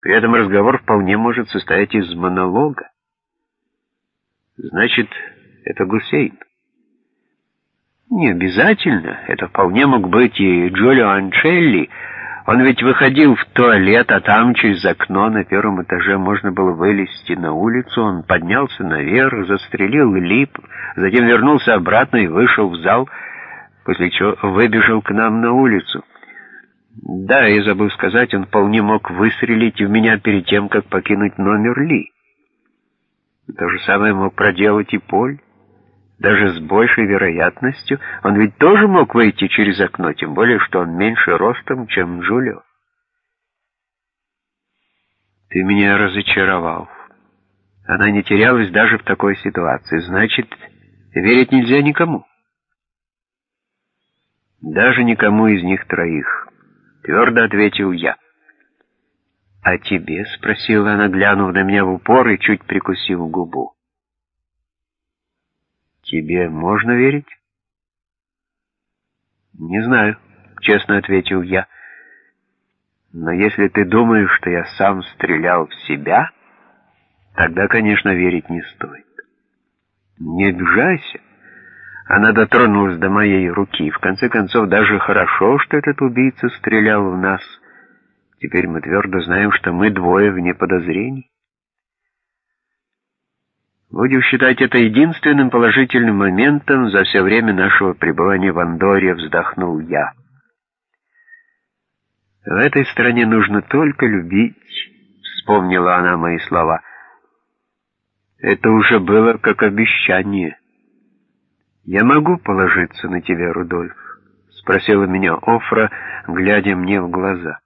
При этом разговор вполне может состоять из монолога. Значит, это Гусейн. Не обязательно. Это вполне мог быть и Джулио Анчелли. Он ведь выходил в туалет, а там через окно на первом этаже можно было вылезти на улицу. Он поднялся наверх, застрелил лип, затем вернулся обратно и вышел в зал, после чего выбежал к нам на улицу. Да, я забыл сказать, он вполне мог выстрелить в меня перед тем, как покинуть номер Ли. То же самое мог проделать и Поль. Даже с большей вероятностью он ведь тоже мог выйти через окно, тем более, что он меньше ростом, чем Джулио. Ты меня разочаровал. Она не терялась даже в такой ситуации. Значит, верить нельзя никому. Даже никому из них троих. Твердо ответил я. «А тебе?» — спросила она, глянув на меня в упор и чуть прикусив губу. «Тебе можно верить?» «Не знаю», — честно ответил я. «Но если ты думаешь, что я сам стрелял в себя, тогда, конечно, верить не стоит. Не обижайся». Она дотронулась до моей руки. В конце концов, даже хорошо, что этот убийца стрелял в нас. Теперь мы твердо знаем, что мы двое вне подозрений. Будем считать это единственным положительным моментом за все время нашего пребывания в Андоре, вздохнул я. В этой стране нужно только любить, вспомнила она мои слова. Это уже было как обещание. «Я могу положиться на тебя, Рудольф?» — спросила меня Офра, глядя мне в глаза.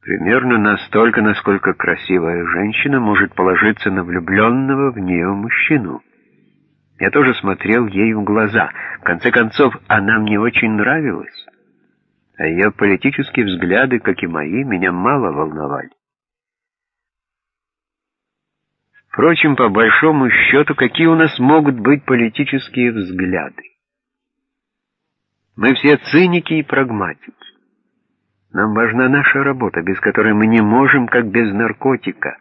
Примерно настолько, насколько красивая женщина может положиться на влюбленного в нее мужчину. Я тоже смотрел ей в глаза. В конце концов, она мне очень нравилась. А ее политические взгляды, как и мои, меня мало волновали. Впрочем, по большому счету, какие у нас могут быть политические взгляды? Мы все циники и прагматики. Нам важна наша работа, без которой мы не можем, как без наркотика.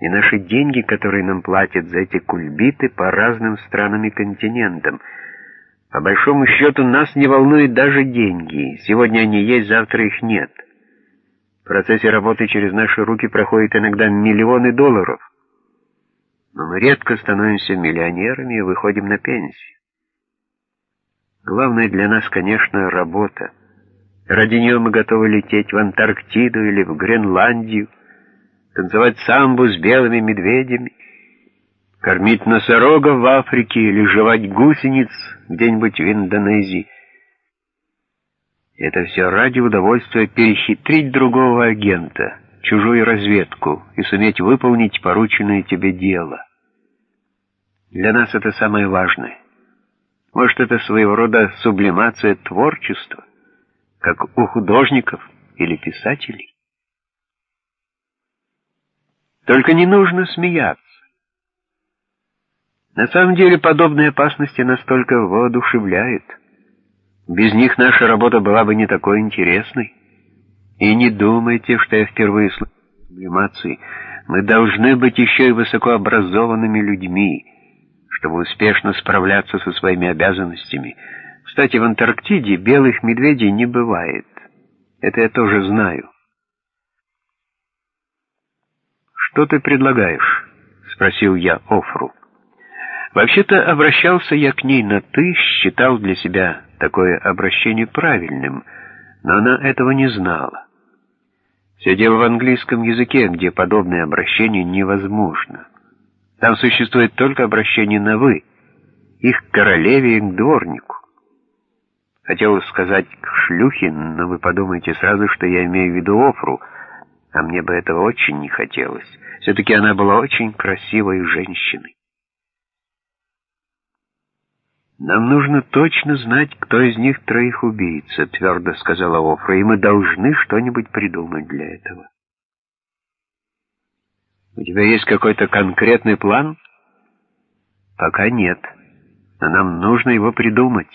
И наши деньги, которые нам платят за эти кульбиты по разным странам и континентам. По большому счету нас не волнуют даже деньги. Сегодня они есть, завтра их нет. В процессе работы через наши руки проходят иногда миллионы долларов но мы редко становимся миллионерами и выходим на пенсию. Главное для нас, конечно, работа. Ради нее мы готовы лететь в Антарктиду или в Гренландию, танцевать самбу с белыми медведями, кормить носорогов в Африке или жевать гусениц где-нибудь в Индонезии. Это все ради удовольствия перехитрить другого агента — чужую разведку и суметь выполнить порученное тебе дело. Для нас это самое важное. Может, это своего рода сублимация творчества, как у художников или писателей? Только не нужно смеяться. На самом деле подобные опасности настолько воодушевляют. Без них наша работа была бы не такой интересной. И не думайте, что я впервые слышу сублимации. Мы должны быть еще и высокообразованными людьми, чтобы успешно справляться со своими обязанностями. Кстати, в Антарктиде белых медведей не бывает. Это я тоже знаю. «Что ты предлагаешь?» — спросил я Офру. Вообще-то обращался я к ней на «ты», считал для себя такое обращение правильным, но она этого не знала. Все дело в английском языке, где подобное обращение невозможно. Там существует только обращение на «вы», их к королеве и к дворнику. Хотел сказать к шлюхе, но вы подумаете сразу, что я имею в виду Офру, а мне бы этого очень не хотелось. Все-таки она была очень красивой женщиной. «Нам нужно точно знать, кто из них троих убийца», — твердо сказала Офра, «и мы должны что-нибудь придумать для этого». «У тебя есть какой-то конкретный план?» «Пока нет, но нам нужно его придумать.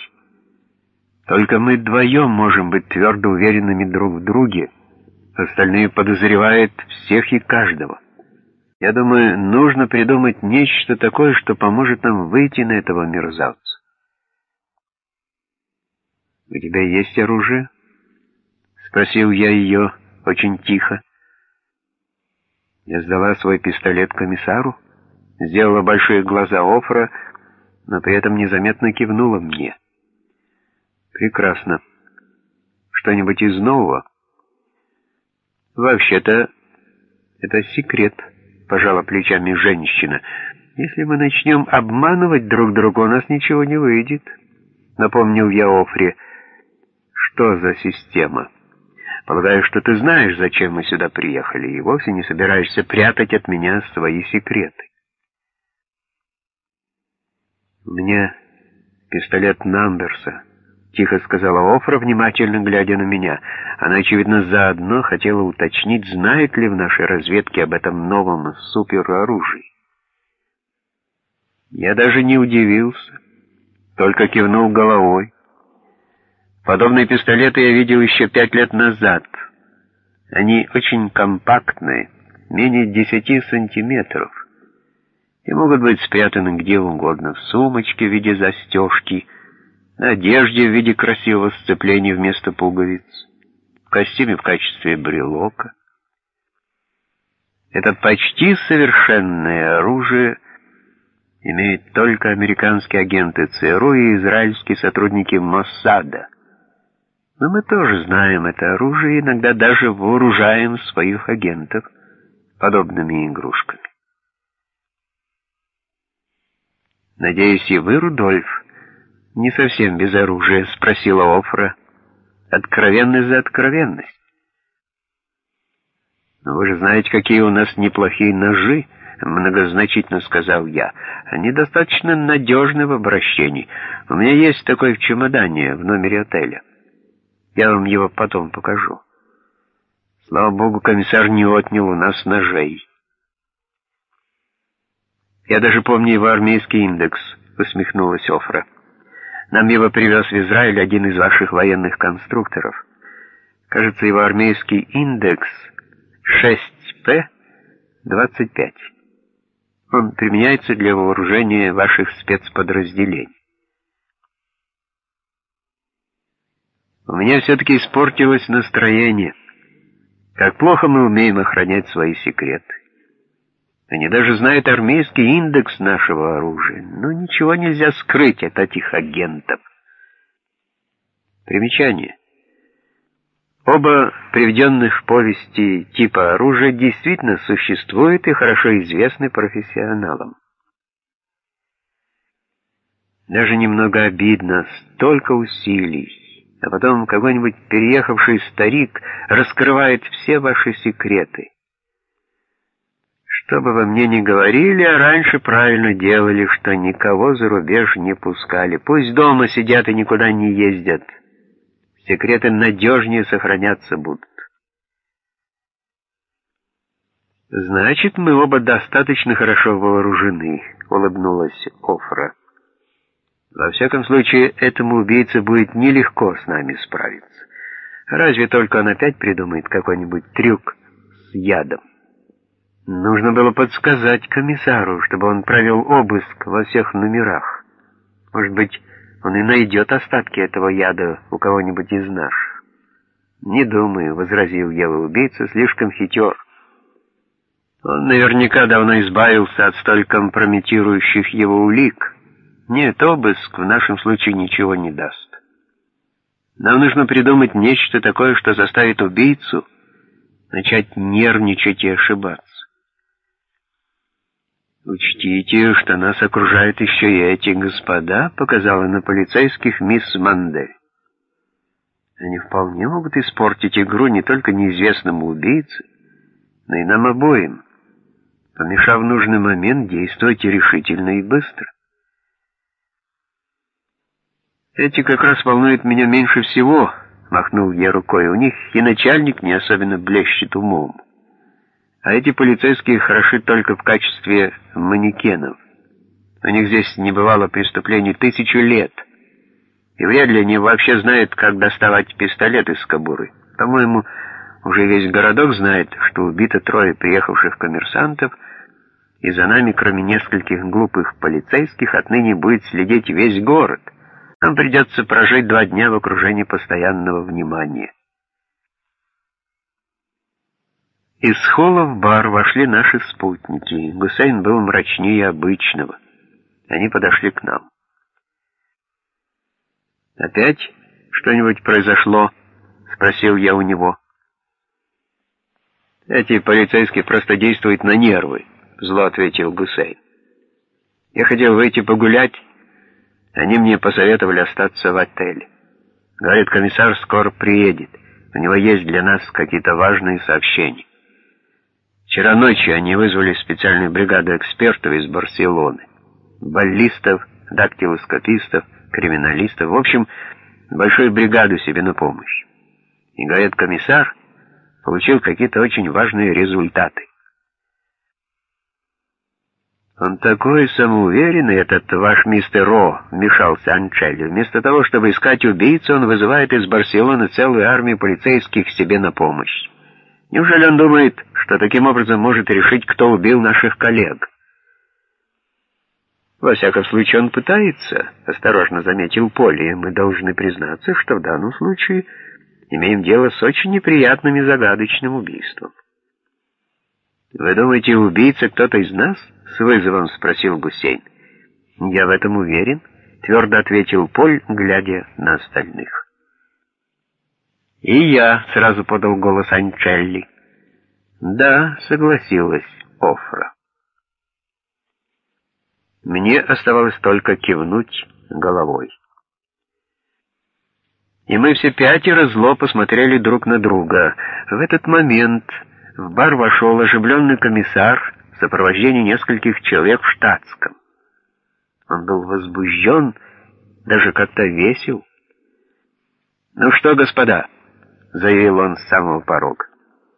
Только мы вдвоем можем быть твердо уверенными друг в друге, Остальные подозревают всех и каждого. Я думаю, нужно придумать нечто такое, что поможет нам выйти на этого мерзавца. «У тебя есть оружие?» — спросил я ее очень тихо. Я сдала свой пистолет комиссару, сделала большие глаза Офра, но при этом незаметно кивнула мне. «Прекрасно. Что-нибудь из нового?» «Вообще-то, это секрет», — пожала плечами женщина. «Если мы начнем обманывать друг друга, у нас ничего не выйдет», — напомнил я Офре. «Что за система?» «Полагаю, что ты знаешь, зачем мы сюда приехали, и вовсе не собираешься прятать от меня свои секреты». «У меня пистолет Намберса», — тихо сказала Офра, внимательно глядя на меня. Она, очевидно, заодно хотела уточнить, знает ли в нашей разведке об этом новом супероружии. Я даже не удивился, только кивнул головой. Подобные пистолеты я видел еще пять лет назад. Они очень компактные, менее десяти сантиметров, и могут быть спрятаны где угодно, в сумочке в виде застежки, на одежде в виде красивого сцепления вместо пуговиц, в костюме в качестве брелока. Это почти совершенное оружие имеют только американские агенты ЦРУ и израильские сотрудники Моссада. Но мы тоже знаем это оружие иногда даже вооружаем своих агентов подобными игрушками. Надеюсь, и вы, Рудольф, «Не совсем без оружия», — спросила Офра. «Откровенность за откровенность». «Но вы же знаете, какие у нас неплохие ножи», — многозначительно сказал я. «Они достаточно надежны в обращении. У меня есть такой в чемодане в номере отеля. Я вам его потом покажу». Слава богу, комиссар не отнял у нас ножей. «Я даже помню его армейский индекс», — усмехнулась Офра. Нам его привез в Израиль один из ваших военных конструкторов. Кажется, его армейский индекс 6П-25. Он применяется для вооружения ваших спецподразделений. У меня все-таки испортилось настроение. Как плохо мы умеем охранять свои секреты. Они даже знают армейский индекс нашего оружия, но ничего нельзя скрыть от этих агентов. Примечание. Оба приведенных в повести типа оружия действительно существуют и хорошо известны профессионалам. Даже немного обидно, столько усилий, а потом какой-нибудь переехавший старик раскрывает все ваши секреты. Что бы вы мне ни говорили, а раньше правильно делали, что никого за рубеж не пускали. Пусть дома сидят и никуда не ездят. Секреты надежнее сохраняться будут. «Значит, мы оба достаточно хорошо вооружены», — улыбнулась Офра. «Во всяком случае, этому убийце будет нелегко с нами справиться. Разве только он опять придумает какой-нибудь трюк с ядом». Нужно было подсказать комиссару, чтобы он провел обыск во всех номерах. Может быть, он и найдет остатки этого яда у кого-нибудь из наших. «Не думаю», — возразил Ева убийца, — «слишком хитер. Он наверняка давно избавился от столь компрометирующих его улик. Нет, обыск в нашем случае ничего не даст. Нам нужно придумать нечто такое, что заставит убийцу начать нервничать и ошибаться. «Учтите, что нас окружают еще и эти господа», — показала на полицейских мисс Мандель. «Они вполне могут испортить игру не только неизвестному убийце, но и нам обоим. Помешав нужный момент, действуйте решительно и быстро». «Эти как раз волнуют меня меньше всего», — махнул я рукой. «У них и начальник не особенно блещет умом». А эти полицейские хороши только в качестве манекенов. У них здесь не бывало преступлений тысячу лет. И вряд ли они вообще знают, как доставать пистолет из кобуры. По-моему, Уже весь городок знает, что убито трое приехавших коммерсантов, и за нами, кроме нескольких глупых полицейских, отныне будет следить весь город. Нам придется прожить два дня в окружении постоянного внимания. Из холла в бар вошли наши спутники. Гусейн был мрачнее обычного. Они подошли к нам. «Опять что-нибудь произошло?» — спросил я у него. «Эти полицейские просто действуют на нервы», — зло ответил Гусейн. «Я хотел выйти погулять, они мне посоветовали остаться в отеле. Говорит, комиссар скоро приедет, у него есть для нас какие-то важные сообщения. Вчера ночью они вызвали специальную бригаду экспертов из Барселоны, баллистов, дактилоскопистов, криминалистов, в общем, большую бригаду себе на помощь. И, говорит, комиссар получил какие-то очень важные результаты. «Он такой самоуверенный, этот ваш мистер Ро», — вмешался Анчелли. «Вместо того, чтобы искать убийцу, он вызывает из Барселоны целую армию полицейских себе на помощь. Неужели он думает, что таким образом может решить, кто убил наших коллег?» «Во всяком случае, он пытается», — осторожно заметил Полли. «Мы должны признаться, что в данном случае имеем дело с очень неприятным и загадочным убийством». «Вы думаете, убийца кто-то из нас?» — с вызовом спросил Гусейн. «Я в этом уверен», — твердо ответил Поль, глядя на остальных. «И я», — сразу подал голос Анчелли. «Да», — согласилась Офра. Мне оставалось только кивнуть головой. И мы все пятеро зло посмотрели друг на друга. В этот момент в бар вошел оживленный комиссар в сопровождении нескольких человек в штатском. Он был возбужден, даже как-то весел. «Ну что, господа», — заявил он с самого порога,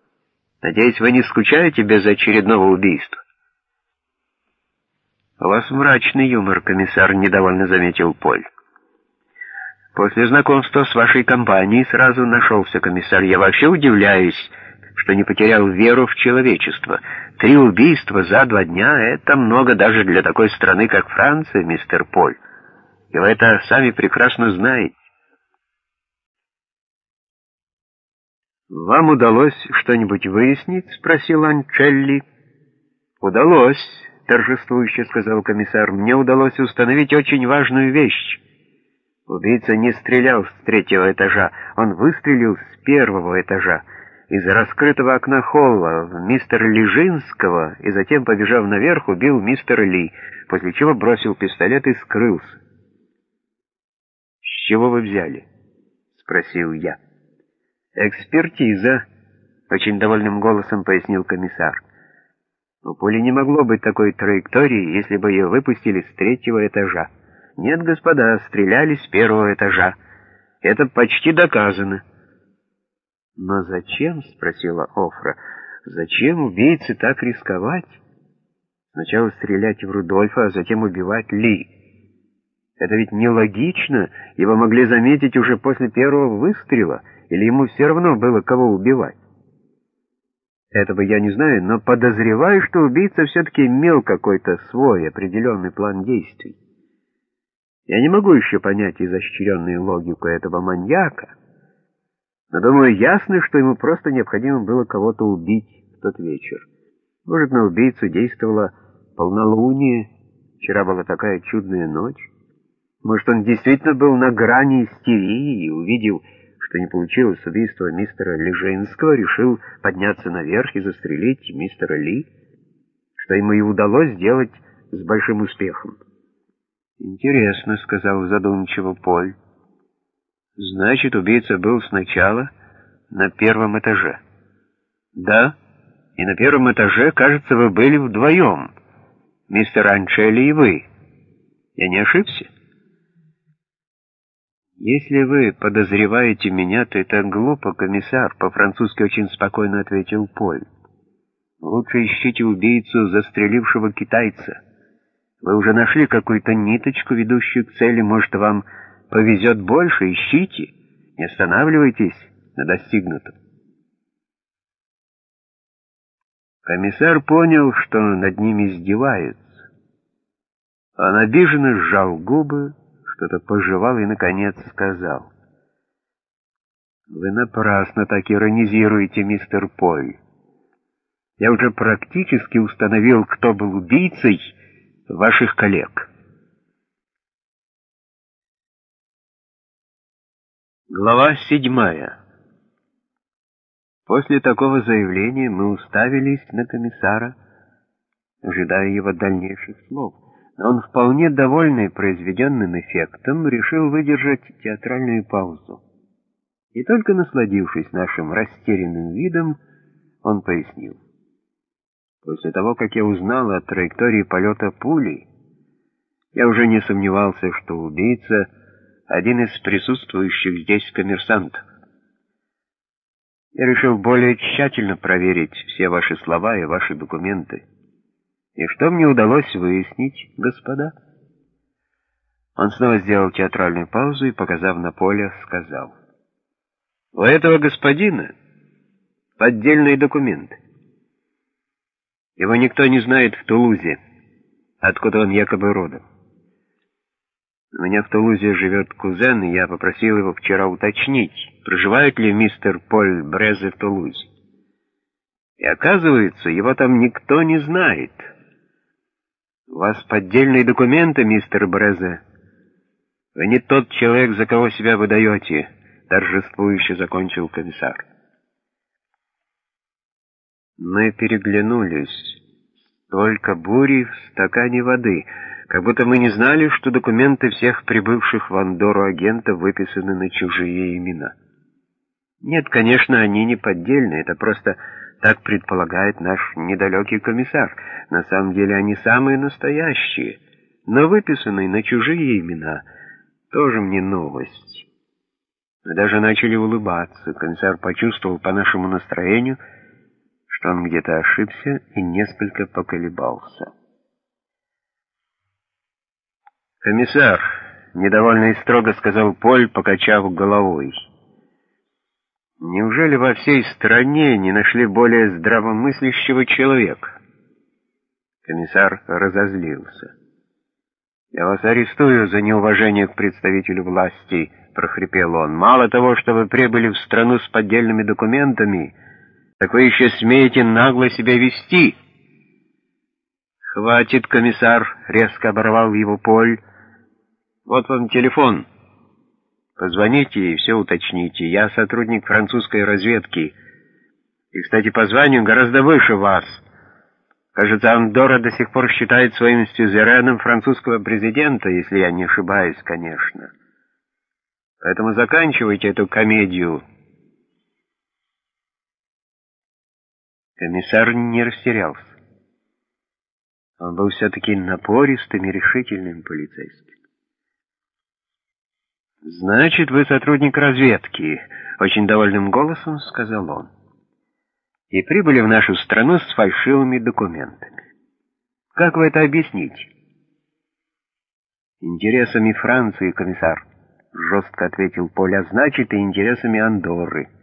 — «надеюсь, вы не скучаете без очередного убийства?» «У вас мрачный юмор, комиссар», — недовольно заметил Поль. «После знакомства с вашей компанией сразу нашелся комиссар. Я вообще удивляюсь, что не потерял веру в человечество. Три убийства за два дня — это много даже для такой страны, как Франция, мистер Поль. И вы это сами прекрасно знаете. «Вам удалось что-нибудь выяснить?» — спросил Анчелли. «Удалось», — торжествующе сказал комиссар. «Мне удалось установить очень важную вещь. Убийца не стрелял с третьего этажа, он выстрелил с первого этажа» из раскрытого окна холла в мистера Лежинского и затем, побежав наверх, убил мистера Ли, после чего бросил пистолет и скрылся. «С чего вы взяли?» — спросил я. «Экспертиза», — очень довольным голосом пояснил комиссар. «У пули не могло быть такой траектории, если бы ее выпустили с третьего этажа. Нет, господа, стреляли с первого этажа. Это почти доказано». «Но зачем?» — спросила Офра. «Зачем убийце так рисковать? Сначала стрелять в Рудольфа, а затем убивать Ли. Это ведь нелогично, его могли заметить уже после первого выстрела, или ему все равно было кого убивать. Этого я не знаю, но подозреваю, что убийца все-таки имел какой-то свой определенный план действий. Я не могу еще понять изощренную логику этого маньяка, но, думаю, ясно, что ему просто необходимо было кого-то убить в тот вечер. Может, на убийцу действовало полнолуние, вчера была такая чудная ночь. Может, он действительно был на грани истерии и, увидев, что не получилось убийство мистера Лежинского, решил подняться наверх и застрелить мистера Ли, что ему и удалось сделать с большим успехом. «Интересно», — сказал задумчиво Поль. Значит, убийца был сначала на первом этаже. Да, и на первом этаже, кажется, вы были вдвоем, мистер Анчелли и вы. Я не ошибся? Если вы подозреваете меня, то это глупо, комиссар, по-французски очень спокойно ответил Поль. Лучше ищите убийцу, застрелившего китайца. Вы уже нашли какую-то ниточку, ведущую к цели, может, вам повезет больше, ищите, не останавливайтесь на достигнутом. Комиссар понял, что над ними издеваются. Он обиженно сжал губы, что-то пожевал и, наконец, сказал. «Вы напрасно так иронизируете, мистер Поль. Я уже практически установил, кто был убийцей ваших коллег». Глава седьмая. После такого заявления мы уставились на комиссара, ожидая его дальнейших слов. Но он, вполне довольный произведенным эффектом, решил выдержать театральную паузу. И только насладившись нашим растерянным видом, он пояснил. После того, как я узнал о траектории полета пули, я уже не сомневался, что убийца — один из присутствующих здесь коммерсантов. Я решил более тщательно проверить все ваши слова и ваши документы. И что мне удалось выяснить, господа? Он снова сделал театральную паузу и, показав на поле, сказал. У этого господина поддельные документы. Его никто не знает в Тулузе, откуда он якобы родом. У меня в Тулузе живет кузен, и я попросил его вчера уточнить, проживает ли мистер Поль Брезе в Тулузе. И оказывается, его там никто не знает. У вас поддельные документы, мистер Брезе. Вы не тот человек, за кого себя выдаете, торжествующе закончил комиссар. Мы переглянулись. Только бури в стакане воды — как будто мы не знали, что документы всех прибывших в Андору агентов выписаны на чужие имена. Нет, конечно, они не поддельные, это просто так предполагает наш недалекий комиссар. На самом деле они самые настоящие, но выписанные на чужие имена тоже мне новость. Мы даже начали улыбаться. Комиссар почувствовал по нашему настроению, что он где-то ошибся и несколько поколебался. «Комиссар», — недовольно и строго сказал Поль, покачав головой, «неужели во всей стране не нашли более здравомыслящего человека?» Комиссар разозлился. «Я вас арестую за неуважение к представителю власти», — прохрипел он. «Мало того, что вы прибыли в страну с поддельными документами, так вы еще смеете нагло себя вести». «Хватит, комиссар!» — резко оборвал его Поль. Вот вам телефон. Позвоните и все уточните. Я сотрудник французской разведки. И, кстати, по званию гораздо выше вас. Кажется, Андора до сих пор считает своим сюзереном французского президента, если я не ошибаюсь, конечно. Поэтому заканчивайте эту комедию. Комиссар не растерялся. Он был все-таки напористым и решительным полицейским. «Значит, вы сотрудник разведки», — очень довольным голосом сказал он. «И прибыли в нашу страну с фальшивыми документами. Как вы это объясните?» «Интересами Франции, комиссар», — жестко ответил Поля, — «значит, и интересами Андорры».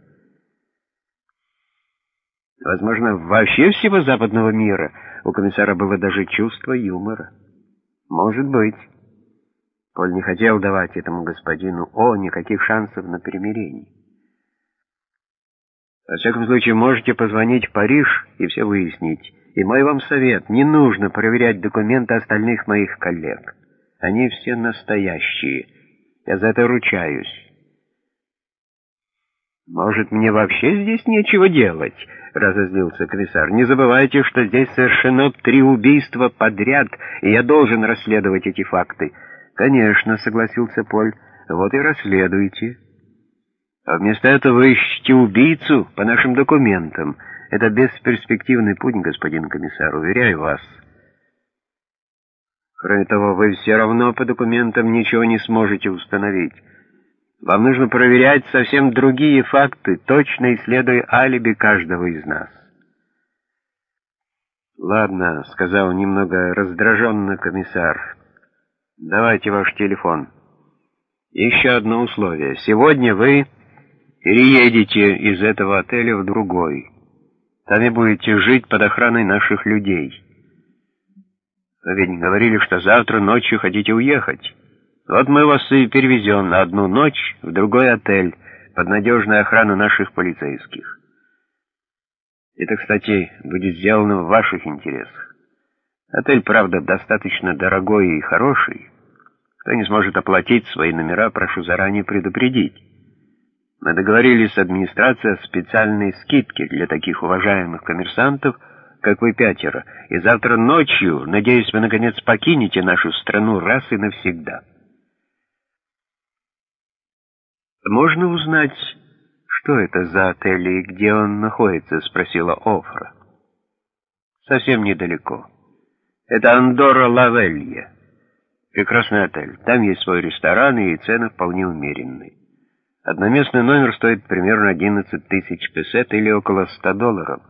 Возможно, вообще всего западного мира у комиссара было даже чувство юмора. Может быть. Поль не хотел давать этому господину О никаких шансов на примирение. Во всяком случае, можете позвонить в Париж и все выяснить. И мой вам совет, не нужно проверять документы остальных моих коллег. Они все настоящие. Я за это ручаюсь. «Может, мне вообще здесь нечего делать?» — разозлился комиссар. «Не забывайте, что здесь совершено три убийства подряд, и я должен расследовать эти факты». «Конечно», — согласился Поль, — «вот и расследуйте». А вместо этого вы ищете убийцу по нашим документам. Это бесперспективный путь, господин комиссар, уверяю вас. Кроме того, вы все равно по документам ничего не сможете установить. Вам нужно проверять совсем другие факты, точно исследуя алиби каждого из нас. «Ладно», — сказал немного раздраженно комиссар, Давайте ваш телефон. Еще одно условие. Сегодня вы переедете из этого отеля в другой. Там и будете жить под охраной наших людей. Вы ведь говорили, что завтра ночью хотите уехать. Вот мы вас и перевезем на одну ночь в другой отель под надежную охрану наших полицейских. Это, кстати, будет сделано в ваших интересах. Отель, правда, достаточно дорогой и хороший. Кто не сможет оплатить свои номера, прошу заранее предупредить. Мы договорились с администрацией о специальной скидке для таких уважаемых коммерсантов, как вы пятеро, и завтра ночью, надеюсь, вы, наконец, покинете нашу страну раз и навсегда. Можно узнать, что это за отель и где он находится?» — спросила Офра. «Совсем недалеко. Это Андора Лавелья. Прекрасный отель. Там есть свой ресторан, и цены вполне умеренные. Одноместный номер стоит примерно 11 тысяч песет или около 100 долларов.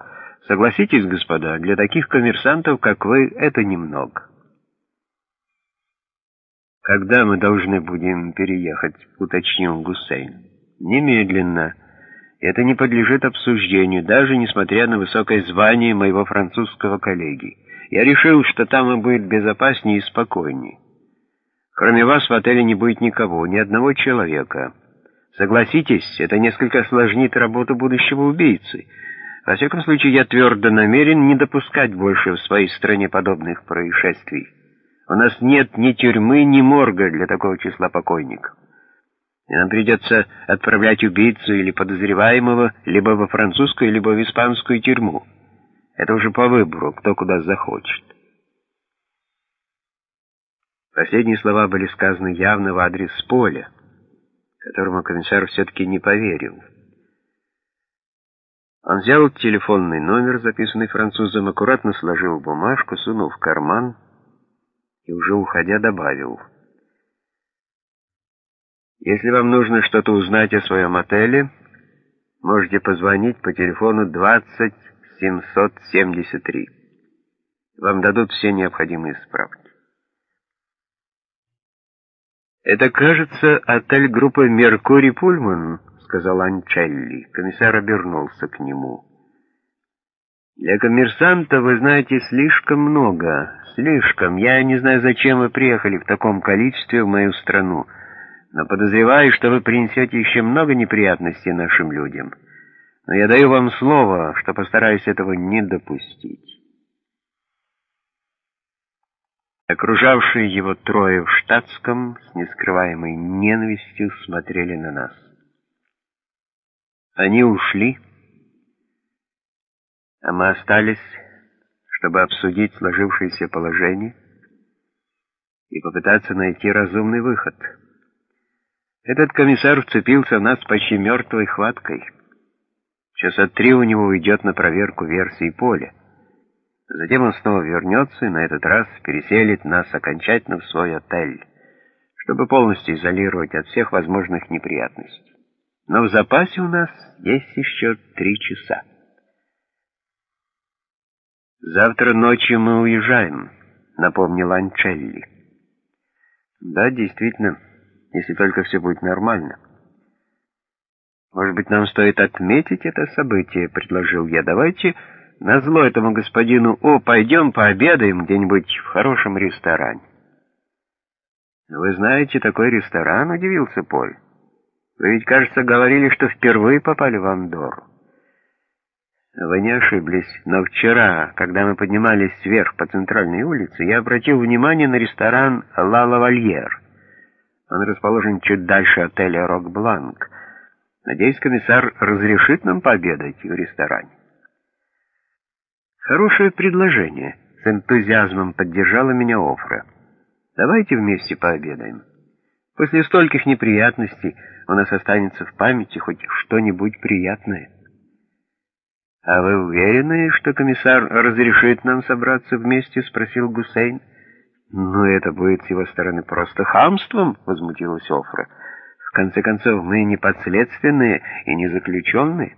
Согласитесь, господа, для таких коммерсантов, как вы, это немного». «Когда мы должны будем переехать?» — уточнил Гусейн. «Немедленно». Это не подлежит обсуждению, даже несмотря на высокое звание моего французского коллеги. Я решил, что там им будет безопаснее и спокойнее. Кроме вас в отеле не будет никого, ни одного человека. Согласитесь, это несколько осложнит работу будущего убийцы. Во всяком случае, я твердо намерен не допускать больше в своей стране подобных происшествий. У нас нет ни тюрьмы, ни морга для такого числа покойников и нам придется отправлять убийцу или подозреваемого либо во французскую, либо в испанскую тюрьму. Это уже по выбору, кто куда захочет. Последние слова были сказаны явно в адрес Поля, которому комиссар все-таки не поверил. Он взял телефонный номер, записанный французом, аккуратно сложил бумажку, сунул в карман и уже уходя добавил — если вам нужно что-то узнать о своем отеле, можете позвонить по телефону 20773. Вам дадут все необходимые справки. «Это, кажется, отель группы «Меркурий Пульман», — сказал Анчелли. Комиссар обернулся к нему. «Для коммерсанта вы знаете слишком много, слишком. Я не знаю, зачем вы приехали в таком количестве в мою страну» но подозреваю, что вы принесете еще много неприятностей нашим людям. Но я даю вам слово, что постараюсь этого не допустить. Окружавшие его трое в штатском с нескрываемой ненавистью смотрели на нас. Они ушли, а мы остались, чтобы обсудить сложившееся положение и попытаться найти разумный выход — этот комиссар вцепился в нас почти мертвой хваткой. Часа три у него уйдет на проверку версии поля. Затем он снова вернется и на этот раз переселит нас окончательно в свой отель, чтобы полностью изолировать от всех возможных неприятностей. Но в запасе у нас есть еще три часа. «Завтра ночью мы уезжаем», — напомнил Анчелли. «Да, действительно» если только все будет нормально. Может быть, нам стоит отметить это событие, предложил я. Давайте назло этому господину О, пойдем пообедаем где-нибудь в хорошем ресторане. Вы знаете такой ресторан, удивился Поль. Вы ведь, кажется, говорили, что впервые попали в Андору. Вы не ошиблись, но вчера, когда мы поднимались вверх по центральной улице, я обратил внимание на ресторан «Ла Лавальер». Он расположен чуть дальше отеля «Рок-Бланк». Надеюсь, комиссар разрешит нам пообедать в ресторане. Хорошее предложение. С энтузиазмом поддержала меня Офра. Давайте вместе пообедаем. После стольких неприятностей у нас останется в памяти хоть что-нибудь приятное. «А вы уверены, что комиссар разрешит нам собраться вместе?» — спросил Гусейн. «Но это будет с его стороны просто хамством», — возмутилась Офра. «В конце концов, мы не подследственные и не заключенные».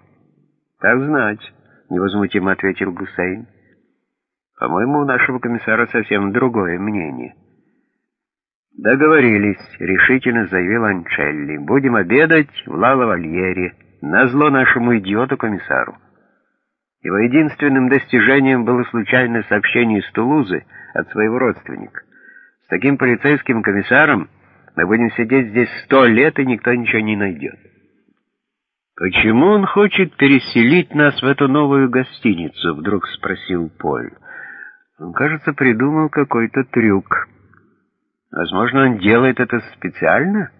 «Так знать», — невозмутимо ответил Гусейн. «По-моему, у нашего комиссара совсем другое мнение». «Договорились», — решительно заявил Анчелли. «Будем обедать в Ла-Лавальере, назло нашему идиоту-комиссару». Его единственным достижением было случайное сообщение из Тулузы от своего родственника. С таким полицейским комиссаром мы будем сидеть здесь сто лет, и никто ничего не найдет. «Почему он хочет переселить нас в эту новую гостиницу?» — вдруг спросил Поль. Он, кажется, придумал какой-то трюк. Возможно, он делает это специально?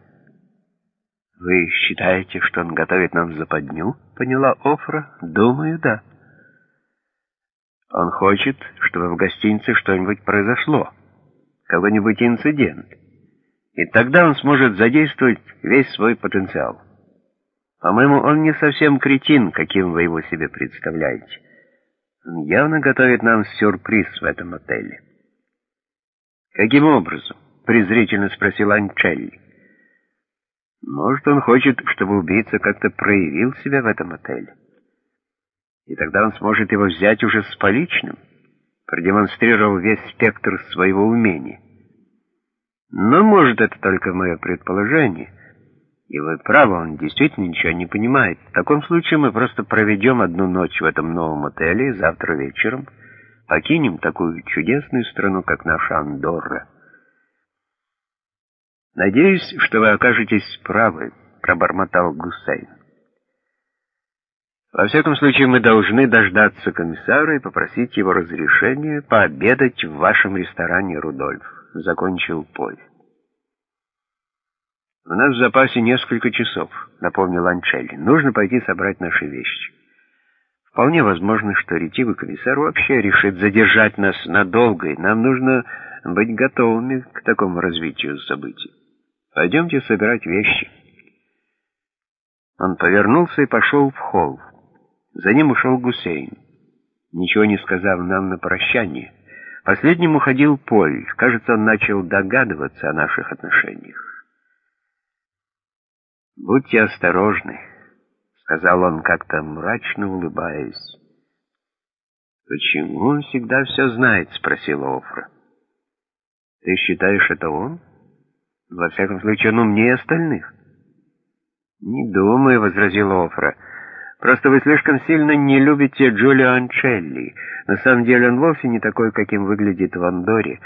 Вы считаете, что он готовит нам западню? Поняла Офра. Думаю, да. Он хочет, чтобы в гостинице что-нибудь произошло. Какой-нибудь инцидент. И тогда он сможет задействовать весь свой потенциал. По-моему, он не совсем кретин, каким вы его себе представляете. Он явно готовит нам сюрприз в этом отеле. «Каким образом?» — презрительно спросил Анчелли. «Может, он хочет, чтобы убийца как-то проявил себя в этом отеле. И тогда он сможет его взять уже с поличным, продемонстрировав весь спектр своего умения. Но, может, это только мое предположение». И вы правы, он действительно ничего не понимает. В таком случае мы просто проведем одну ночь в этом новом отеле, и завтра вечером покинем такую чудесную страну, как наша Андорра. «Надеюсь, что вы окажетесь правы», — пробормотал Гусейн. «Во всяком случае, мы должны дождаться комиссара и попросить его разрешения пообедать в вашем ресторане, Рудольф», — закончил Поль. «У нас в запасе несколько часов», — напомнил Анчелли. «Нужно пойти собрать наши вещи». Вполне возможно, что ретивый комиссар вообще решит задержать нас надолго, и нам нужно быть готовыми к такому развитию событий. Пойдемте собирать вещи. Он повернулся и пошел в холл. За ним ушел Гусейн, ничего не сказав нам на прощание. Последним уходил Поль. Кажется, он начал догадываться о наших отношениях. «Будьте осторожны», — сказал он как-то мрачно улыбаясь. «Почему он всегда все знает?» — спросила Офра. «Ты считаешь, это он? Во всяком случае, он умнее остальных». «Не думаю», — возразила Офра. «Просто вы слишком сильно не любите Джулио Анчелли. На самом деле он вовсе не такой, каким выглядит в Андоре.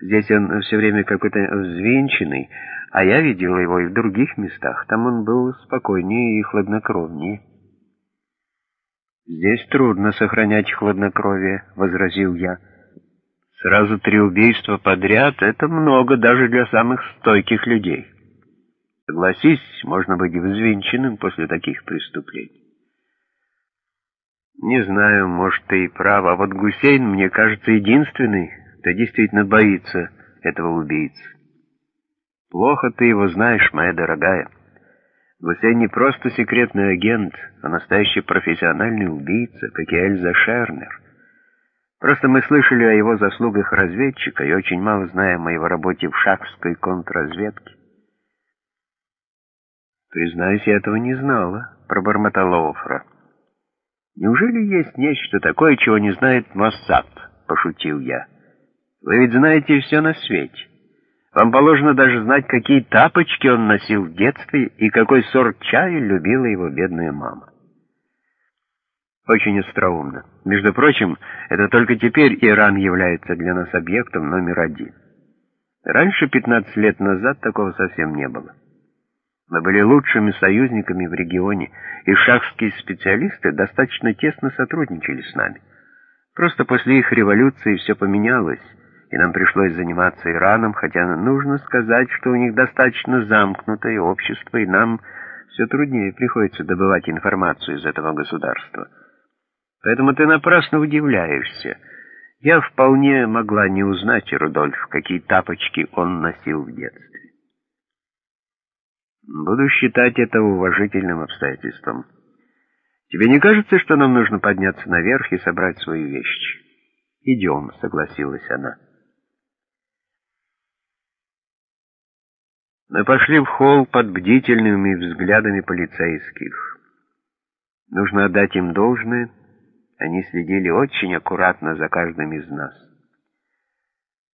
Здесь он все время какой-то взвинченный, а я видела его и в других местах. Там он был спокойнее и хладнокровнее. «Здесь трудно сохранять хладнокровие», — возразил я. «Сразу три убийства подряд — это много даже для самых стойких людей. Согласись, можно быть взвинченным после таких преступлений». «Не знаю, может, ты и прав, а вот Гусейн, мне кажется, единственный, кто действительно боится этого убийцы». Плохо ты его знаешь, моя дорогая. Гусейн не просто секретный агент, а настоящий профессиональный убийца, как и Эльза Шернер. Просто мы слышали о его заслугах разведчика и очень мало знаем о его работе в шахской контрразведке. «Признаюсь, я этого не знала», — пробормотала Офра. «Неужели есть нечто такое, чего не знает Моссад?» — пошутил я. «Вы ведь знаете все на свете». Вам положено даже знать, какие тапочки он носил в детстве и какой сорт чая любила его бедная мама. Очень остроумно. Между прочим, это только теперь Иран является для нас объектом номер один. Раньше, 15 лет назад, такого совсем не было. Мы были лучшими союзниками в регионе, и шахские специалисты достаточно тесно сотрудничали с нами. Просто после их революции все поменялось, и нам пришлось заниматься Ираном, хотя нужно сказать, что у них достаточно замкнутое общество, и нам все труднее приходится добывать информацию из этого государства. Поэтому ты напрасно удивляешься. Я вполне могла не узнать, Рудольф, какие тапочки он носил в детстве. Буду считать это уважительным обстоятельством. Тебе не кажется, что нам нужно подняться наверх и собрать свои вещи? Идем, согласилась она. Мы пошли в холл под бдительными взглядами полицейских. Нужно отдать им должное, они следили очень аккуратно за каждым из нас.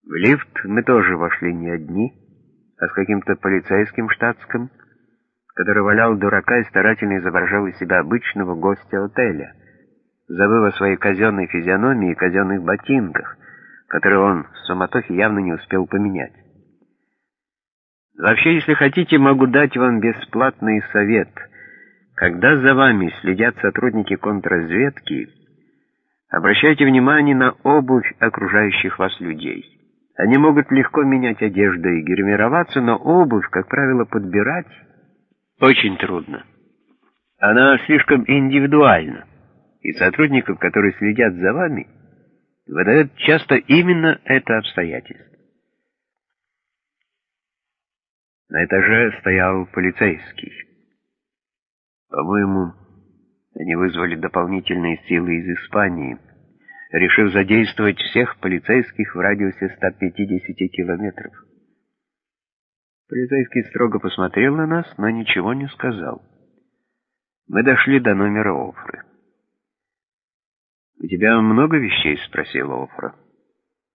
В лифт мы тоже вошли не одни, а с каким-то полицейским штатским, который валял дурака и старательно изображал из себя обычного гостя отеля — забыв о своей казенной физиономии и казенных ботинках, которые он в суматохе явно не успел поменять. Вообще, если хотите, могу дать вам бесплатный совет. Когда за вами следят сотрудники контрразведки, обращайте внимание на обувь окружающих вас людей. Они могут легко менять одежду и гримироваться, но обувь, как правило, подбирать очень трудно. Она слишком индивидуальна, и сотрудников, которые следят за вами, выдает часто именно это обстоятельство. На этаже стоял полицейский. По-моему, они вызвали дополнительные силы из Испании, решив задействовать всех полицейских в радиусе 150 километров. Полицейский строго посмотрел на нас, но ничего не сказал. Мы дошли до номера Офры. «У тебя много вещей?» — спросила Офра.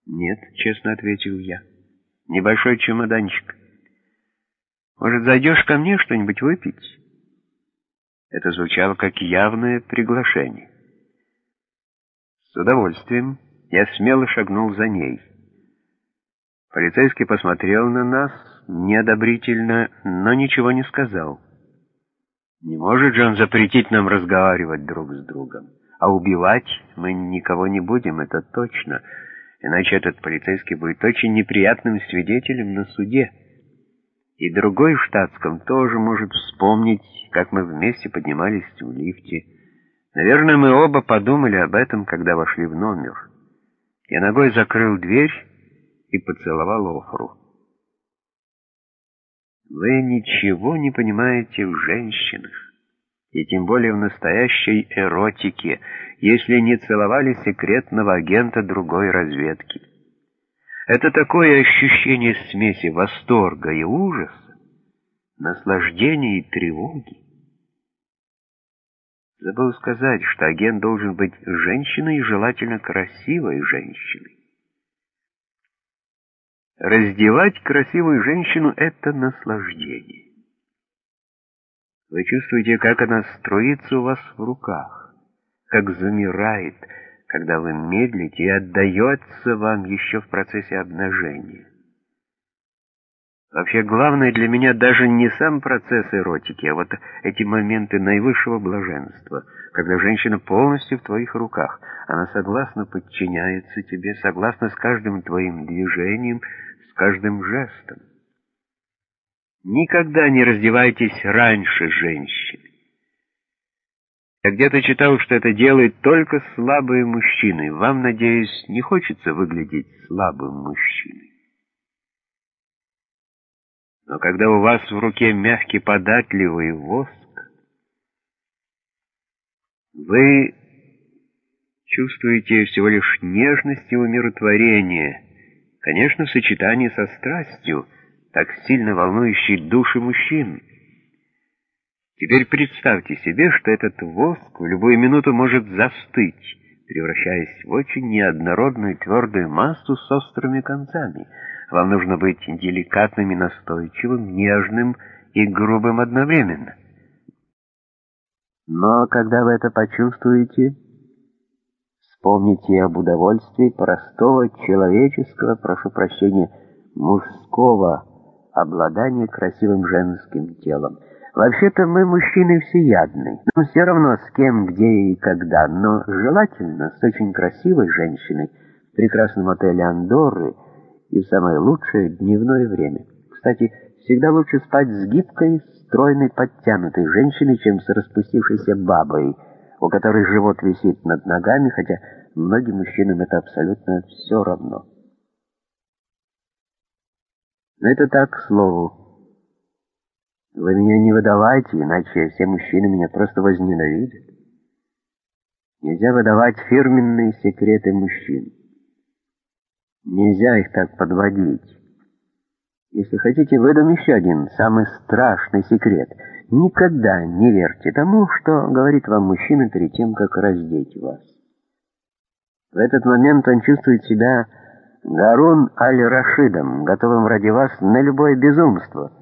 «Нет», — честно ответил я. «Небольшой чемоданчик». Может, зайдешь ко мне что-нибудь выпить?» Это звучало как явное приглашение. С удовольствием я смело шагнул за ней. Полицейский посмотрел на нас неодобрительно, но ничего не сказал. Не может же он запретить нам разговаривать друг с другом. А убивать мы никого не будем, это точно. Иначе этот полицейский будет очень неприятным свидетелем на суде. И другой в штатском тоже может вспомнить, как мы вместе поднимались в лифте. Наверное, мы оба подумали об этом, когда вошли в номер. Я ногой закрыл дверь и поцеловал Офру. Вы ничего не понимаете в женщинах, и тем более в настоящей эротике, если не целовали секретного агента другой разведки. Это такое ощущение смеси восторга и ужаса, наслаждения и тревоги. Забыл сказать, что агент должен быть женщиной желательно красивой женщиной. Раздевать красивую женщину — это наслаждение. Вы чувствуете, как она строится у вас в руках, как замирает, когда вы медлите и отдается вам еще в процессе обнажения. Вообще, главное для меня даже не сам процесс эротики, а вот эти моменты наивысшего блаженства, когда женщина полностью в твоих руках. Она согласно подчиняется тебе, согласно с каждым твоим движением, с каждым жестом. Никогда не раздевайтесь раньше женщины. Я где-то читал, что это делают только слабые мужчины. Вам, надеюсь, не хочется выглядеть слабым мужчиной. Но когда у вас в руке мягкий податливый воск, вы чувствуете всего лишь нежность и умиротворение, конечно, в сочетании со страстью, так сильно волнующей души мужчин. Теперь представьте себе, что этот воск в любую минуту может застыть, превращаясь в очень неоднородную твердую массу с острыми концами. Вам нужно быть деликатным и настойчивым, нежным и грубым одновременно. Но когда вы это почувствуете, вспомните об удовольствии простого человеческого, прошу прощения, мужского обладания красивым женским телом — Вообще-то мы, мужчины, всеядны. но все равно с кем, где и когда. Но желательно с очень красивой женщиной в прекрасном отеле Андорры и в самое лучшее дневное время. Кстати, всегда лучше спать с гибкой, стройной, подтянутой женщиной, чем с распустившейся бабой, у которой живот висит над ногами, хотя многим мужчинам это абсолютно все равно. Но это так, к слову. Вы меня не выдавайте, иначе все мужчины меня просто возненавидят. Нельзя выдавать фирменные секреты мужчин. Нельзя их так подводить. Если хотите, выдам еще один, самый страшный секрет. Никогда не верьте тому, что говорит вам мужчина перед тем, как раздеть вас. В этот момент он чувствует себя Гарун Аль-Рашидом, готовым ради вас на любое безумство —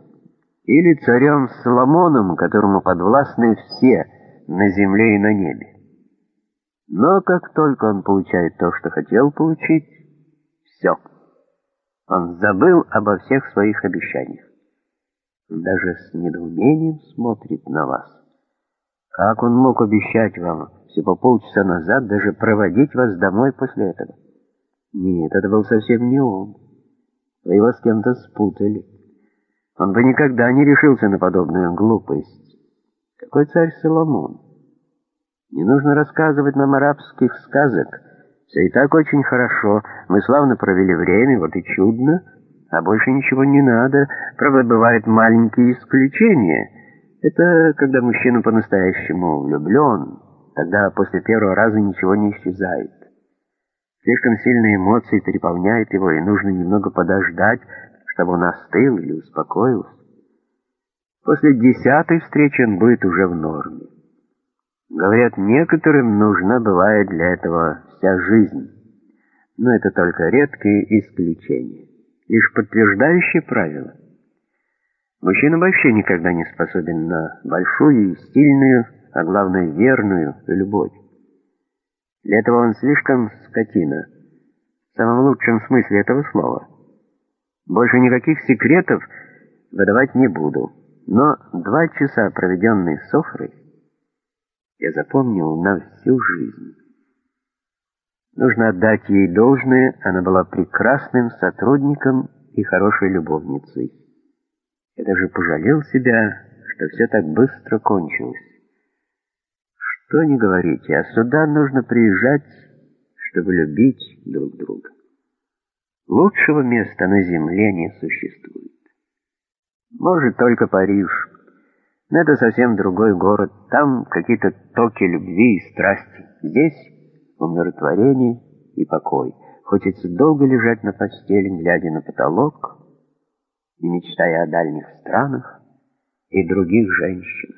или царем Соломоном, которому подвластны все на земле и на небе. Но как только он получает то, что хотел получить, все. Он забыл обо всех своих обещаниях. Даже с недоумением смотрит на вас. Как он мог обещать вам всего полчаса назад даже проводить вас домой после этого? Нет, это был совсем не он. Вы его с кем-то спутали. Он бы никогда не решился на подобную глупость. Какой царь Соломон? Не нужно рассказывать нам арабских сказок. Все и так очень хорошо. Мы славно провели время, вот и чудно. А больше ничего не надо. Правда, бывают маленькие исключения. Это когда мужчина по-настоящему влюблен. Тогда после первого раза ничего не исчезает. Слишком сильные эмоции переполняют его, и нужно немного подождать, он остыл или успокоился. После десятой встречи он будет уже в норме. Говорят, некоторым нужна бывает для этого вся жизнь. Но это только редкие исключения, лишь подтверждающие правила. Мужчина вообще никогда не способен на большую и сильную, а главное верную любовь. Для этого он слишком скотина, в самом лучшем смысле этого слова. Больше никаких секретов выдавать не буду, но два часа, проведенные с Софрой, я запомнил на всю жизнь. Нужно отдать ей должное, она была прекрасным сотрудником и хорошей любовницей. Я даже пожалел себя, что все так быстро кончилось. Что не говорите, а сюда нужно приезжать, чтобы любить друг друга. Лучшего места на земле не существует. Может, только Париж — но это совсем другой город. Там какие-то токи любви и страсти. Здесь умиротворение и покой. Хочется долго лежать на постели, глядя на потолок и мечтая о дальних странах и других женщинах.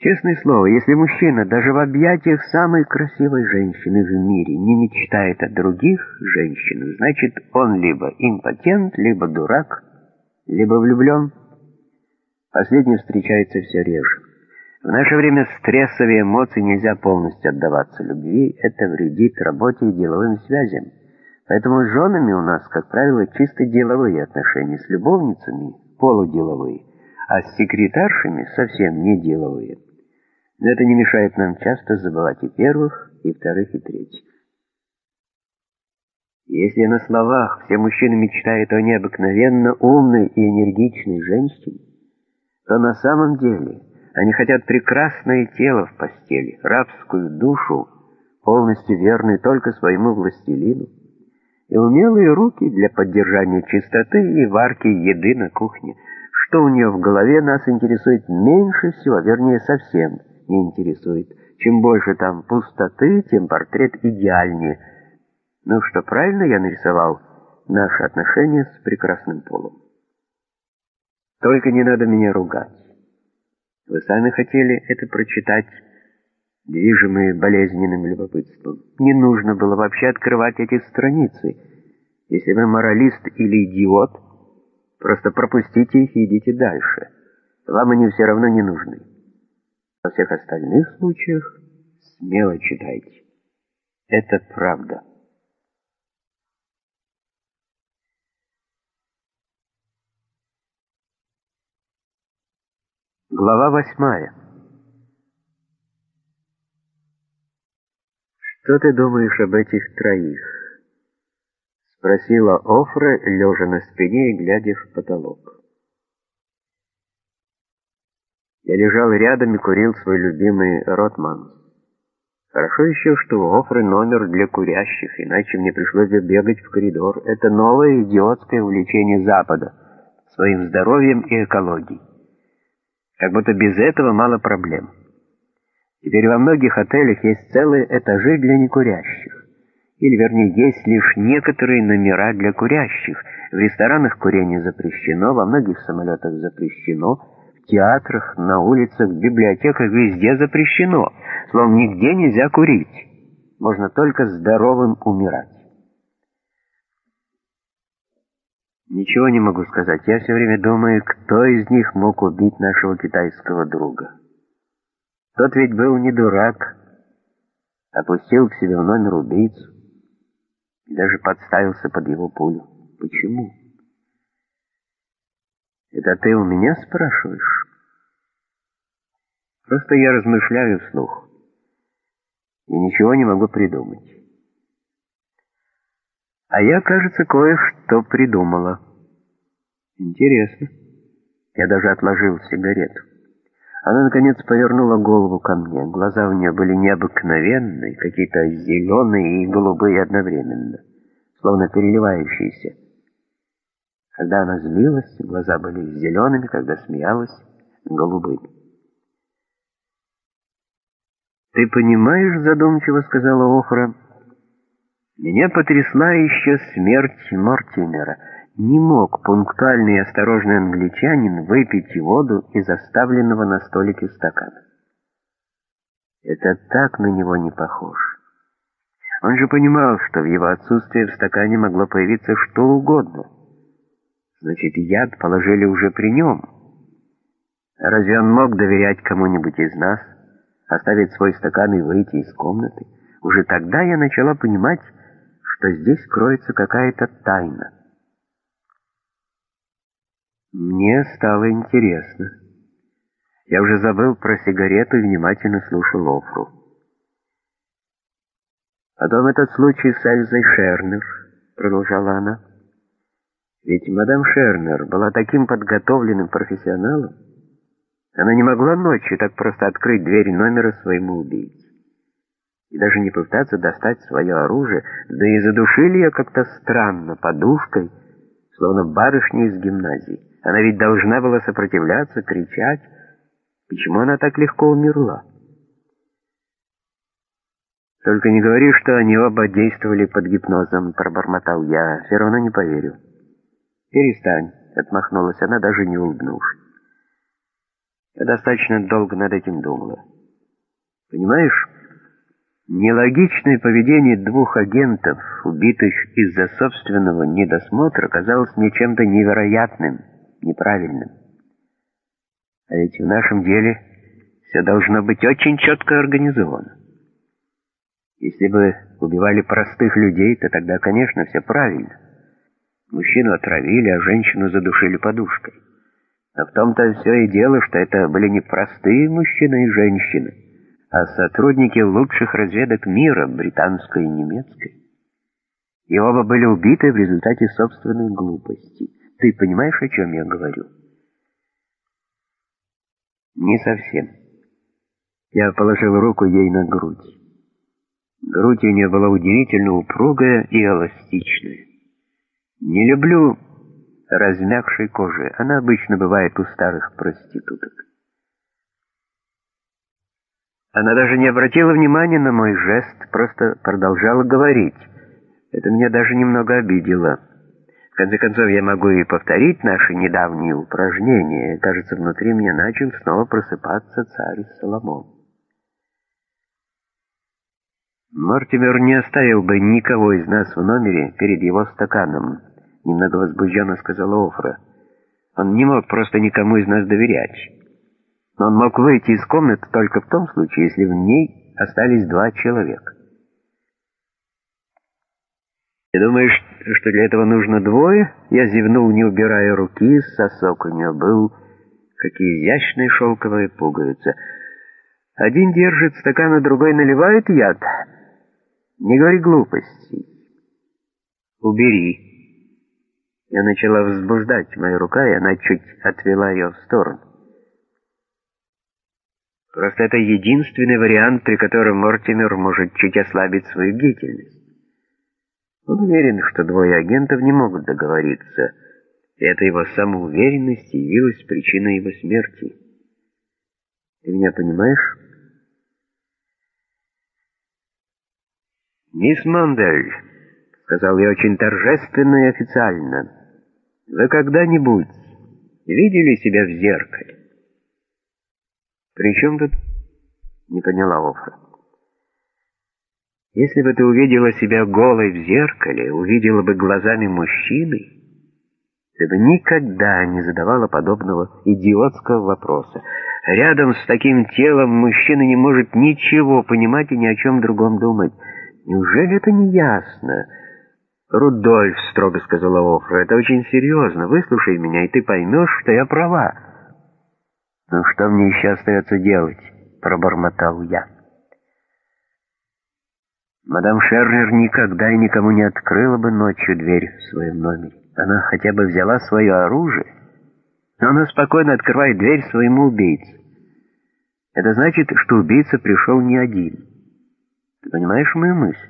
Честное слово, если мужчина даже в объятиях самой красивой женщины в мире не мечтает о других женщинах, значит, он либо импотент, либо дурак, либо влюблен. Последнее встречается все реже. В наше время стрессовые эмоции нельзя полностью отдаваться любви, это вредит работе и деловым связям. Поэтому с женами у нас, как правило, чисто деловые отношения, с любовницами полуделовые, а с секретаршами совсем не деловые. Но это не мешает нам часто забывать и первых, и вторых, и третьих. Если на словах все мужчины мечтают о необыкновенно умной и энергичной женщине, то на самом деле они хотят прекрасное тело в постели, рабскую душу, полностью верную только своему властелину, и умелые руки для поддержания чистоты и варки еды на кухне. Что у нее в голове нас интересует меньше всего, вернее, совсем интересует. Чем больше там пустоты, тем портрет идеальнее. Ну что, правильно я нарисовал наши отношения с прекрасным полом? Только не надо меня ругать. Вы сами хотели это прочитать, движимые болезненным любопытством. Не нужно было вообще открывать эти страницы. Если вы моралист или идиот, просто пропустите их и идите дальше. Вам они все равно не нужны. Во всех остальных случаях смело читайте. Это правда. Глава восьмая. «Что ты думаешь об этих троих?» — спросила Офра, лежа на спине и глядя в потолок. Я лежал рядом и курил свой любимый Ротман. Хорошо еще, что у Офры номер для курящих, иначе мне пришлось бы бегать в коридор. Это новое идиотское увлечение Запада своим здоровьем и экологией. Как будто без этого мало проблем. Теперь во многих отелях есть целые этажи для некурящих. Или, вернее, есть лишь некоторые номера для курящих. В ресторанах курение запрещено, во многих самолетах запрещено, театрах, на улицах, в библиотеках везде запрещено. Словом, нигде нельзя курить. Можно только здоровым умирать. Ничего не могу сказать. Я все время думаю, кто из них мог убить нашего китайского друга. Тот ведь был не дурак опустил к себе в номер убийцу и даже подставился под его пулю. Почему? Это ты у меня спрашиваешь? Просто я размышляю вслух и ничего не могу придумать. А я, кажется, кое-что придумала. Интересно. Я даже отложил сигарету. Она, наконец, повернула голову ко мне. Глаза у нее были необыкновенные, какие-то зеленые и голубые одновременно, словно переливающиеся. Когда она злилась, глаза были зелеными, когда смеялась — голубыми. «Ты понимаешь, — задумчиво сказала Охра, — меня потрясла еще смерть Мортимера. Не мог пунктуальный и осторожный англичанин выпить воду из оставленного на столике стакана. Это так на него не похож. Он же понимал, что в его отсутствие в стакане могло появиться что угодно. Значит, яд положили уже при нем. Разве он мог доверять кому-нибудь из нас, оставить свой стакан и выйти из комнаты? Уже тогда я начала понимать, что здесь кроется какая-то тайна. Мне стало интересно. Я уже забыл про сигарету и внимательно слушал Офру. Потом этот случай с Эльзой Шернер, продолжала она. Ведь мадам Шернер была таким подготовленным профессионалом. Она не могла ночью так просто открыть дверь номера своему убийце. И даже не пытаться достать свое оружие, да и задушили ее как-то странно, подушкой, словно барышня из гимназии. Она ведь должна была сопротивляться, кричать. Почему она так легко умерла? «Только не говори, что они оба действовали под гипнозом», — пробормотал я. «Все равно не поверю». «Перестань», — отмахнулась она, даже не улыбнувшись. «Я достаточно долго над этим думала. Понимаешь, нелогичное поведение двух агентов, убитых из-за собственного недосмотра, казалось мне чем-то невероятным» неправильным. А ведь в нашем деле все должно быть очень четко организовано. Если бы убивали простых людей, то тогда, конечно, все правильно. Мужчину отравили, а женщину задушили подушкой. Но в том-то все и дело, что это были не простые мужчины и женщины, а сотрудники лучших разведок мира, британской и немецкой. И оба были убиты в результате собственной глупости. Ты понимаешь, о чем я говорю? Не совсем. Я положил руку ей на грудь. Грудь у нее была удивительно упругая и эластичная. Не люблю размягшей кожи. Она обычно бывает у старых проституток. Она даже не обратила внимания на мой жест, просто продолжала говорить. Это меня даже немного обидело конце концов, я могу и повторить наши недавние упражнения. Кажется, внутри меня начал снова просыпаться царь Соломон. Мортимер не оставил бы никого из нас в номере перед его стаканом, немного возбужденно сказала Офра. Он не мог просто никому из нас доверять. Но он мог выйти из комнаты только в том случае, если в ней остались два человека. «Ты думаешь, что для этого нужно двое?» Я зевнул, не убирая руки, сосок у нее был, какие изящные шелковые пуговицы. Один держит стакан, а другой наливает яд. Не говори глупостей. Убери. Я начала возбуждать мою рука, и она чуть отвела ее в сторону. Просто это единственный вариант, при котором Мортимер может чуть ослабить свою бдительность. Он уверен, что двое агентов не могут договориться, и эта его самоуверенность явилась причиной его смерти. Ты меня понимаешь? «Мисс Мандель», — сказал я очень торжественно и официально, — «вы когда-нибудь видели себя в зеркале?» «При чем тут?» — не поняла Офра. Если бы ты увидела себя голой в зеркале, увидела бы глазами мужчины, Ты бы никогда не задавала подобного идиотского вопроса. Рядом с таким телом мужчина не может ничего понимать и ни о чем другом думать. Неужели это не ясно? «Рудольф», — строго сказала Офра, — «это очень серьезно. Выслушай меня, и ты поймешь, что я права». «Ну что мне еще остается делать?» — пробормотал я. Мадам Шернер никогда и никому не открыла бы ночью дверь в своем номере. Она хотя бы взяла свое оружие, но она спокойно открывает дверь своему убийце. Это значит, что убийца пришел не один. Ты понимаешь мою мысль?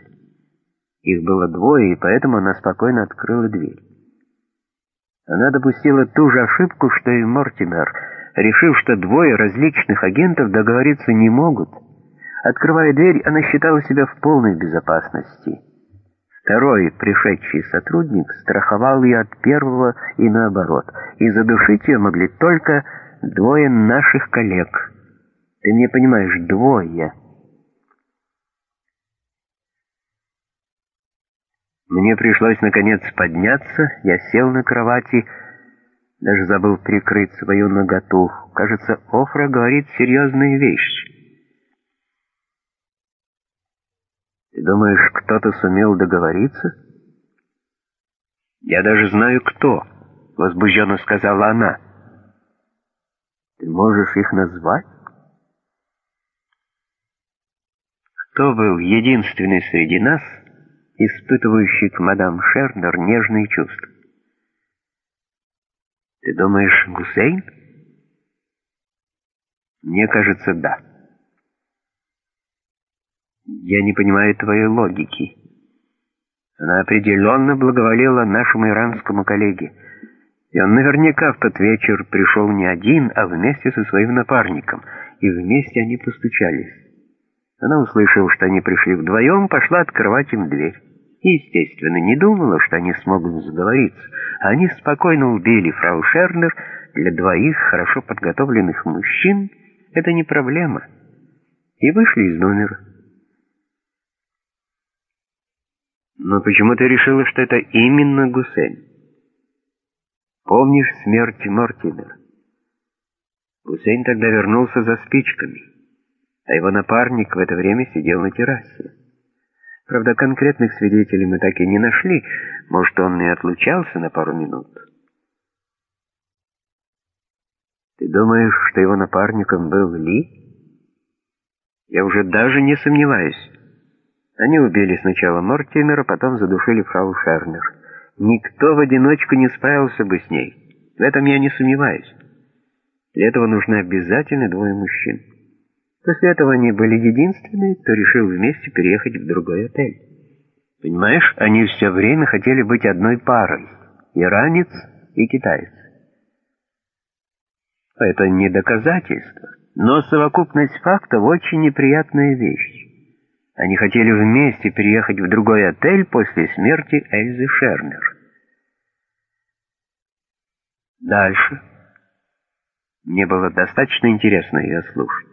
Их было двое, и поэтому она спокойно открыла дверь. Она допустила ту же ошибку, что и Мортимер, решив, что двое различных агентов договориться не могут. Открывая дверь, она считала себя в полной безопасности. Второй пришедший сотрудник страховал ее от первого и наоборот, и задушить ее могли только двое наших коллег. Ты мне понимаешь, двое. Мне пришлось, наконец, подняться. Я сел на кровати, даже забыл прикрыть свою наготу. Кажется, Офра говорит серьезные вещи. Ты думаешь, кто-то сумел договориться? Я даже знаю, кто, — возбужденно сказала она. Ты можешь их назвать? Кто был единственный среди нас, — испытывающий к мадам Шернер нежные чувства. Ты думаешь, Гусейн? Мне кажется, да. Я не понимаю твоей логики. Она определенно благоволила нашему иранскому коллеге. И он наверняка в тот вечер пришел не один, а вместе со своим напарником. И вместе они постучались. Она услышала, что они пришли вдвоем, пошла открывать им дверь естественно, не думала, что они смогут сговориться. Они спокойно убили фрау Шернер. Для двоих хорошо подготовленных мужчин это не проблема. И вышли из номера. Но почему ты решила, что это именно Гусейн? Помнишь смерть Мортимера? Гусейн тогда вернулся за спичками, а его напарник в это время сидел на террасе. Правда, конкретных свидетелей мы так и не нашли. Может, он и отлучался на пару минут. Ты думаешь, что его напарником был Ли? Я уже даже не сомневаюсь. Они убили сначала Мортимера, потом задушили фрау Шернер. Никто в одиночку не справился бы с ней. В этом я не сомневаюсь. Для этого нужны обязательно двое мужчин. После этого они были единственные, кто решил вместе переехать в другой отель. Понимаешь, они все время хотели быть одной парой. Иранец и китаец. Это не доказательство, но совокупность фактов очень неприятная вещь. Они хотели вместе переехать в другой отель после смерти Эльзы Шернер. Дальше. Мне было достаточно интересно ее слушать.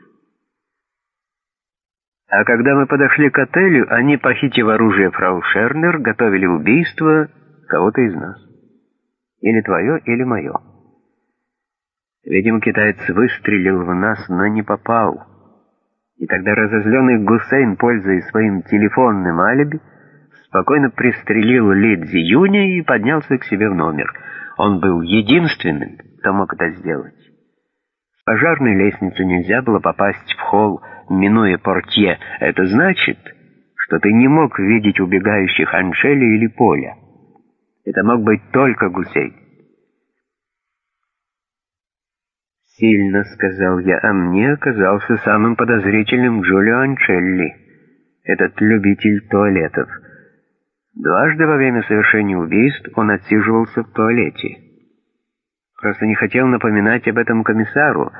А когда мы подошли к отелю, они, похитив оружие фрау Шернер, готовили убийство кого-то из нас. Или твое, или мое. Видимо, китаец выстрелил в нас, но не попал. И тогда разозленный Гусейн, пользуясь своим телефонным алиби, спокойно пристрелил Лидзи Юня и поднялся к себе в номер. Он был единственным, кто мог это сделать. С пожарной лестницы нельзя было попасть в холл, минуя портье, это значит, что ты не мог видеть убегающих Аншели или Поля. Это мог быть только Гусей. «Сильно», — сказал я, — «а мне оказался самым подозрительным Джулио Анчелли, этот любитель туалетов. Дважды во время совершения убийств он отсиживался в туалете. Просто не хотел напоминать об этом комиссару,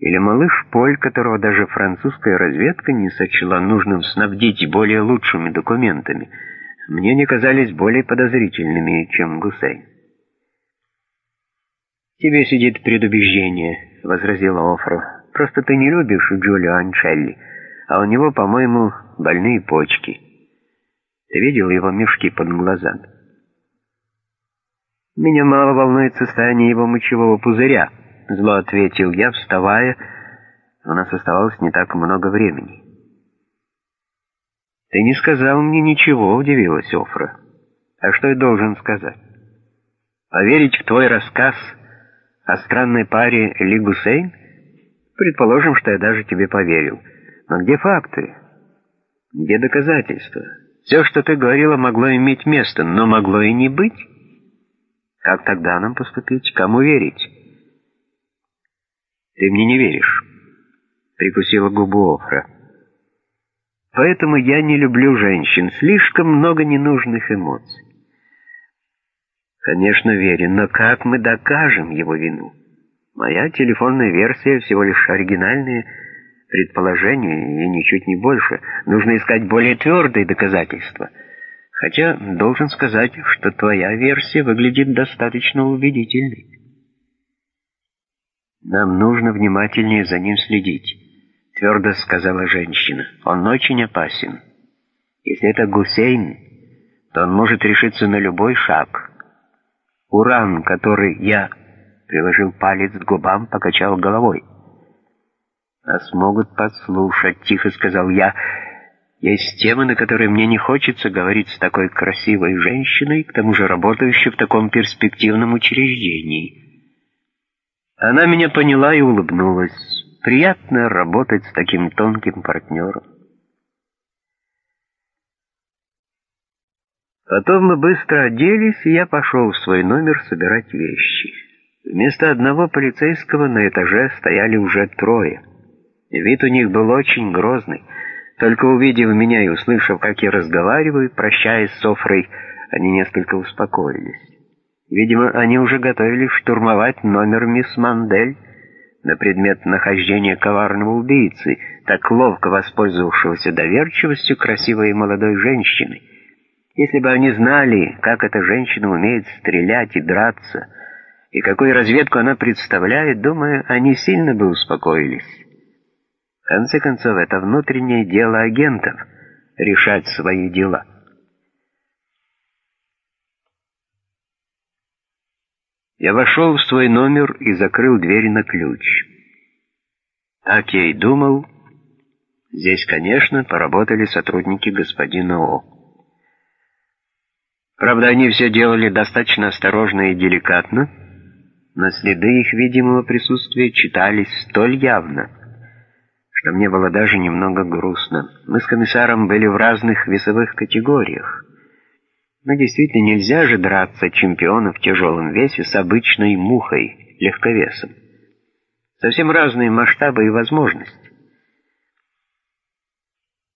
или малыш Поль, которого даже французская разведка не сочла нужным снабдить более лучшими документами, мне не казались более подозрительными, чем Гусейн. «Тебе сидит предубеждение», — возразила Офра. «Просто ты не любишь Джулио Анчелли, а у него, по-моему, больные почки. Ты видел его мешки под глазами?» «Меня мало волнует состояние его мочевого пузыря», — зло ответил я, вставая. У нас оставалось не так много времени. «Ты не сказал мне ничего», — удивилась Офра. «А что я должен сказать? Поверить в твой рассказ о странной паре Ли Гусейн? Предположим, что я даже тебе поверил. Но где факты? Где доказательства? Все, что ты говорила, могло иметь место, но могло и не быть». Как тогда нам поступить? Кому верить? Ты мне не веришь, прикусила губу Офра. Поэтому я не люблю женщин. Слишком много ненужных эмоций. Конечно, верен, но как мы докажем его вину? Моя телефонная версия всего лишь оригинальные предположения и ничуть не больше. Нужно искать более твердые доказательства — Хотя должен сказать, что твоя версия выглядит достаточно убедительной. Нам нужно внимательнее за ним следить, твердо сказала женщина. Он очень опасен. Если это Гусейн, то он может решиться на любой шаг. Уран, который я приложил палец к губам, покачал головой. «Нас могут подслушать», — тихо сказал я, — есть темы, на которые мне не хочется говорить с такой красивой женщиной, к тому же работающей в таком перспективном учреждении. Она меня поняла и улыбнулась. Приятно работать с таким тонким партнером. Потом мы быстро оделись, и я пошел в свой номер собирать вещи. Вместо одного полицейского на этаже стояли уже трое. Вид у них был очень грозный — только увидев меня и услышав, как я разговариваю, прощаясь с Софрой, они несколько успокоились. Видимо, они уже готовились штурмовать номер мисс Мандель на предмет нахождения коварного убийцы, так ловко воспользовавшегося доверчивостью красивой молодой женщины. Если бы они знали, как эта женщина умеет стрелять и драться, и какую разведку она представляет, думаю, они сильно бы успокоились конце концов, это внутреннее дело агентов — решать свои дела. Я вошел в свой номер и закрыл дверь на ключ. Так я и думал. Здесь, конечно, поработали сотрудники господина О. Правда, они все делали достаточно осторожно и деликатно, но следы их видимого присутствия читались столь явно — что мне было даже немного грустно. Мы с комиссаром были в разных весовых категориях. Но действительно нельзя же драться чемпиона в тяжелом весе с обычной мухой, легковесом. Совсем разные масштабы и возможности.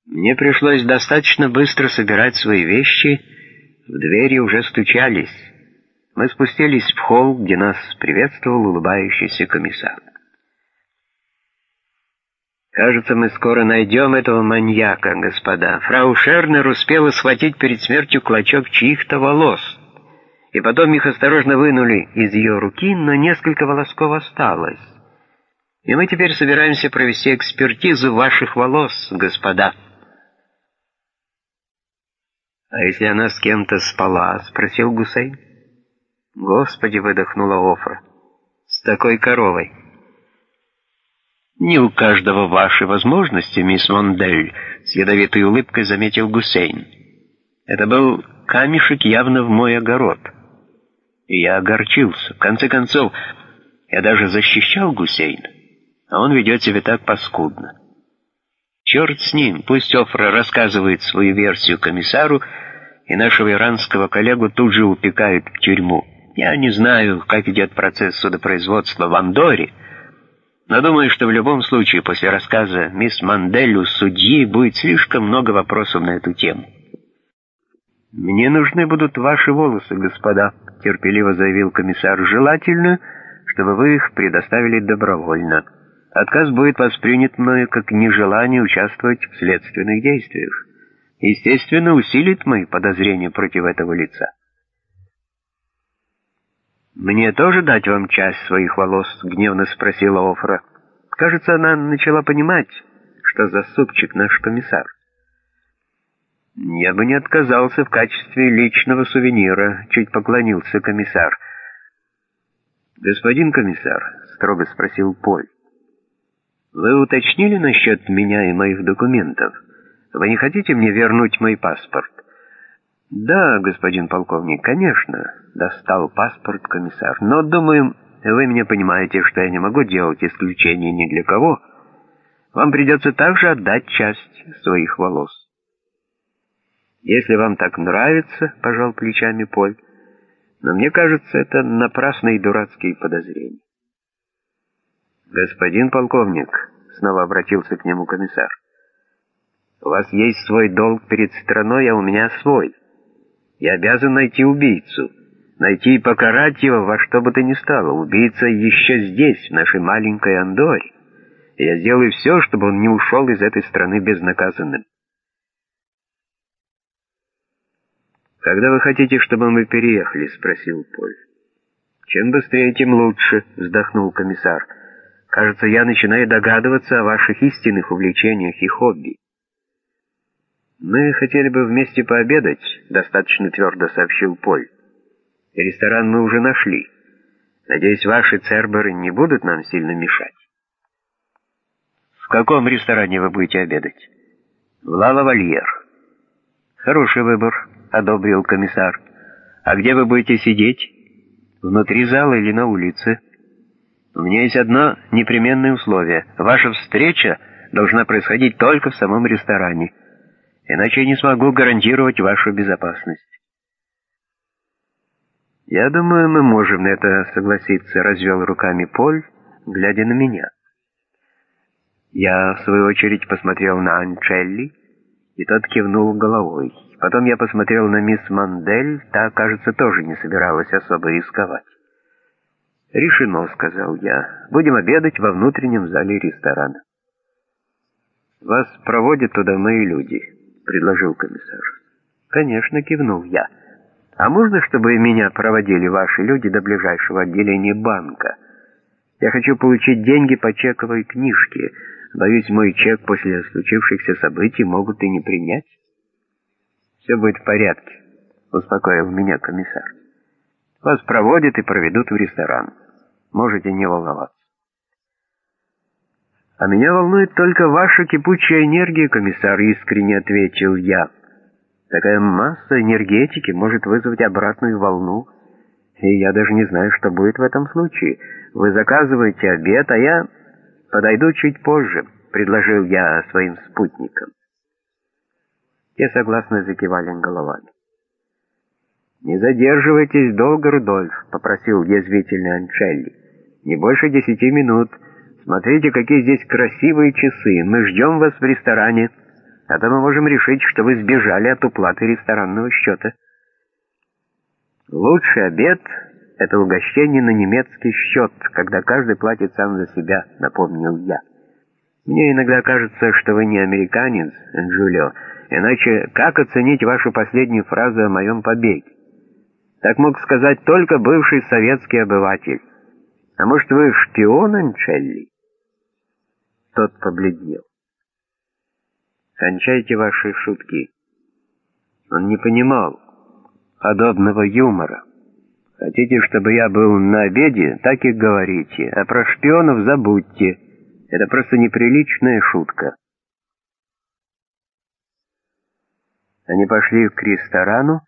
Мне пришлось достаточно быстро собирать свои вещи, в двери уже стучались. Мы спустились в холл, где нас приветствовал улыбающийся комиссар. Кажется, мы скоро найдем этого маньяка, господа. Фрау Шернер успела схватить перед смертью клочок чьих-то волос. И потом их осторожно вынули из ее руки, но несколько волосков осталось. И мы теперь собираемся провести экспертизу ваших волос, господа. «А если она с кем-то спала?» — спросил Гусей. «Господи!» — выдохнула Офра. «С такой коровой!» «Не у каждого ваши возможности, мисс Мондель», — с ядовитой улыбкой заметил Гусейн. «Это был камешек явно в мой огород». И я огорчился. В конце концов, я даже защищал Гусейна, а он ведет себя так паскудно. Черт с ним, пусть Офра рассказывает свою версию комиссару, и нашего иранского коллегу тут же упекают в тюрьму. Я не знаю, как идет процесс судопроизводства в Андоре, но думаю, что в любом случае после рассказа мисс Манделю судьи будет слишком много вопросов на эту тему. «Мне нужны будут ваши волосы, господа», — терпеливо заявил комиссар. «Желательно, чтобы вы их предоставили добровольно. Отказ будет воспринят мною как нежелание участвовать в следственных действиях. Естественно, усилит мои подозрения против этого лица». «Мне тоже дать вам часть своих волос?» — гневно спросила Офра. Кажется, она начала понимать, что за супчик наш комиссар. «Я бы не отказался в качестве личного сувенира», — чуть поклонился комиссар. «Господин комиссар», — строго спросил Поль, — «вы уточнили насчет меня и моих документов? Вы не хотите мне вернуть мой паспорт?» «Да, господин полковник, конечно», — достал паспорт комиссар. «Но, думаю, вы меня понимаете, что я не могу делать исключения ни для кого. Вам придется также отдать часть своих волос». «Если вам так нравится», — пожал плечами Поль, «но мне кажется, это напрасные дурацкие подозрения». «Господин полковник», — снова обратился к нему комиссар, «у вас есть свой долг перед страной, а у меня свой. Я обязан найти убийцу, найти и покарать его во что бы то ни стало. Убийца еще здесь, в нашей маленькой Андоре. Я сделаю все, чтобы он не ушел из этой страны безнаказанным». «Когда вы хотите, чтобы мы переехали?» — спросил Поль. «Чем быстрее, тем лучше», — вздохнул комиссар. «Кажется, я начинаю догадываться о ваших истинных увлечениях и хобби». «Мы хотели бы вместе пообедать», — достаточно твердо сообщил Поль. «Ресторан мы уже нашли. Надеюсь, ваши церберы не будут нам сильно мешать». «В каком ресторане вы будете обедать?» «В Ла-Лавальер». «Хороший выбор» одобрил комиссар. «А где вы будете сидеть? Внутри зала или на улице?» «У меня есть одно непременное условие. Ваша встреча должна происходить только в самом ресторане, иначе я не смогу гарантировать вашу безопасность». «Я думаю, мы можем на это согласиться», — развел руками Поль, глядя на меня. Я, в свою очередь, посмотрел на Анчелли, и тот кивнул головой. Потом я посмотрел на мисс Мандель, та, кажется, тоже не собиралась особо рисковать. «Решено», — сказал я. «Будем обедать во внутреннем зале ресторана». «Вас проводят туда мои люди», — предложил комиссар. «Конечно», — кивнул я. «А можно, чтобы меня проводили ваши люди до ближайшего отделения банка? Я хочу получить деньги по чековой книжке». Боюсь, мой чек после случившихся событий могут и не принять. Все будет в порядке, успокоил меня комиссар. Вас проводят и проведут в ресторан. Можете не волноваться. «А меня волнует только ваша кипучая энергия, комиссар», — искренне ответил я. «Такая масса энергетики может вызвать обратную волну, и я даже не знаю, что будет в этом случае. Вы заказываете обед, а я...» «Подойду чуть позже», — предложил я своим спутникам. Те согласно закивали головами. «Не задерживайтесь долго, Рудольф», — попросил язвительный Анчелли. «Не больше десяти минут. Смотрите, какие здесь красивые часы. Мы ждем вас в ресторане, а то мы можем решить, что вы сбежали от уплаты ресторанного счета». Лучший обед это угощение на немецкий счет, когда каждый платит сам за себя, напомнил я. Мне иногда кажется, что вы не американец, Джулио, иначе как оценить вашу последнюю фразу о моем побеге? Так мог сказать только бывший советский обыватель. А может, вы шпион, Анчелли? Тот побледнел. Кончайте ваши шутки. Он не понимал подобного юмора. Хотите, чтобы я был на обеде, так и говорите, а про шпионов забудьте. Это просто неприличная шутка. Они пошли к ресторану,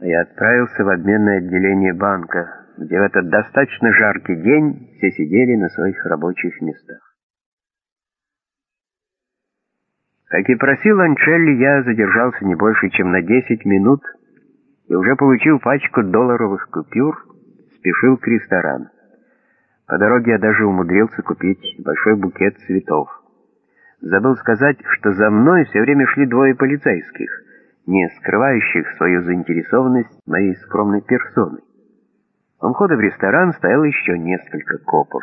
а я отправился в обменное отделение банка, где в этот достаточно жаркий день все сидели на своих рабочих местах. Как и просил Анчелли, я задержался не больше, чем на 10 минут, и уже получил пачку долларовых купюр, спешил к ресторану. По дороге я даже умудрился купить большой букет цветов. Забыл сказать, что за мной все время шли двое полицейских, не скрывающих свою заинтересованность моей скромной персоной. У входа в ресторан стояло еще несколько копов.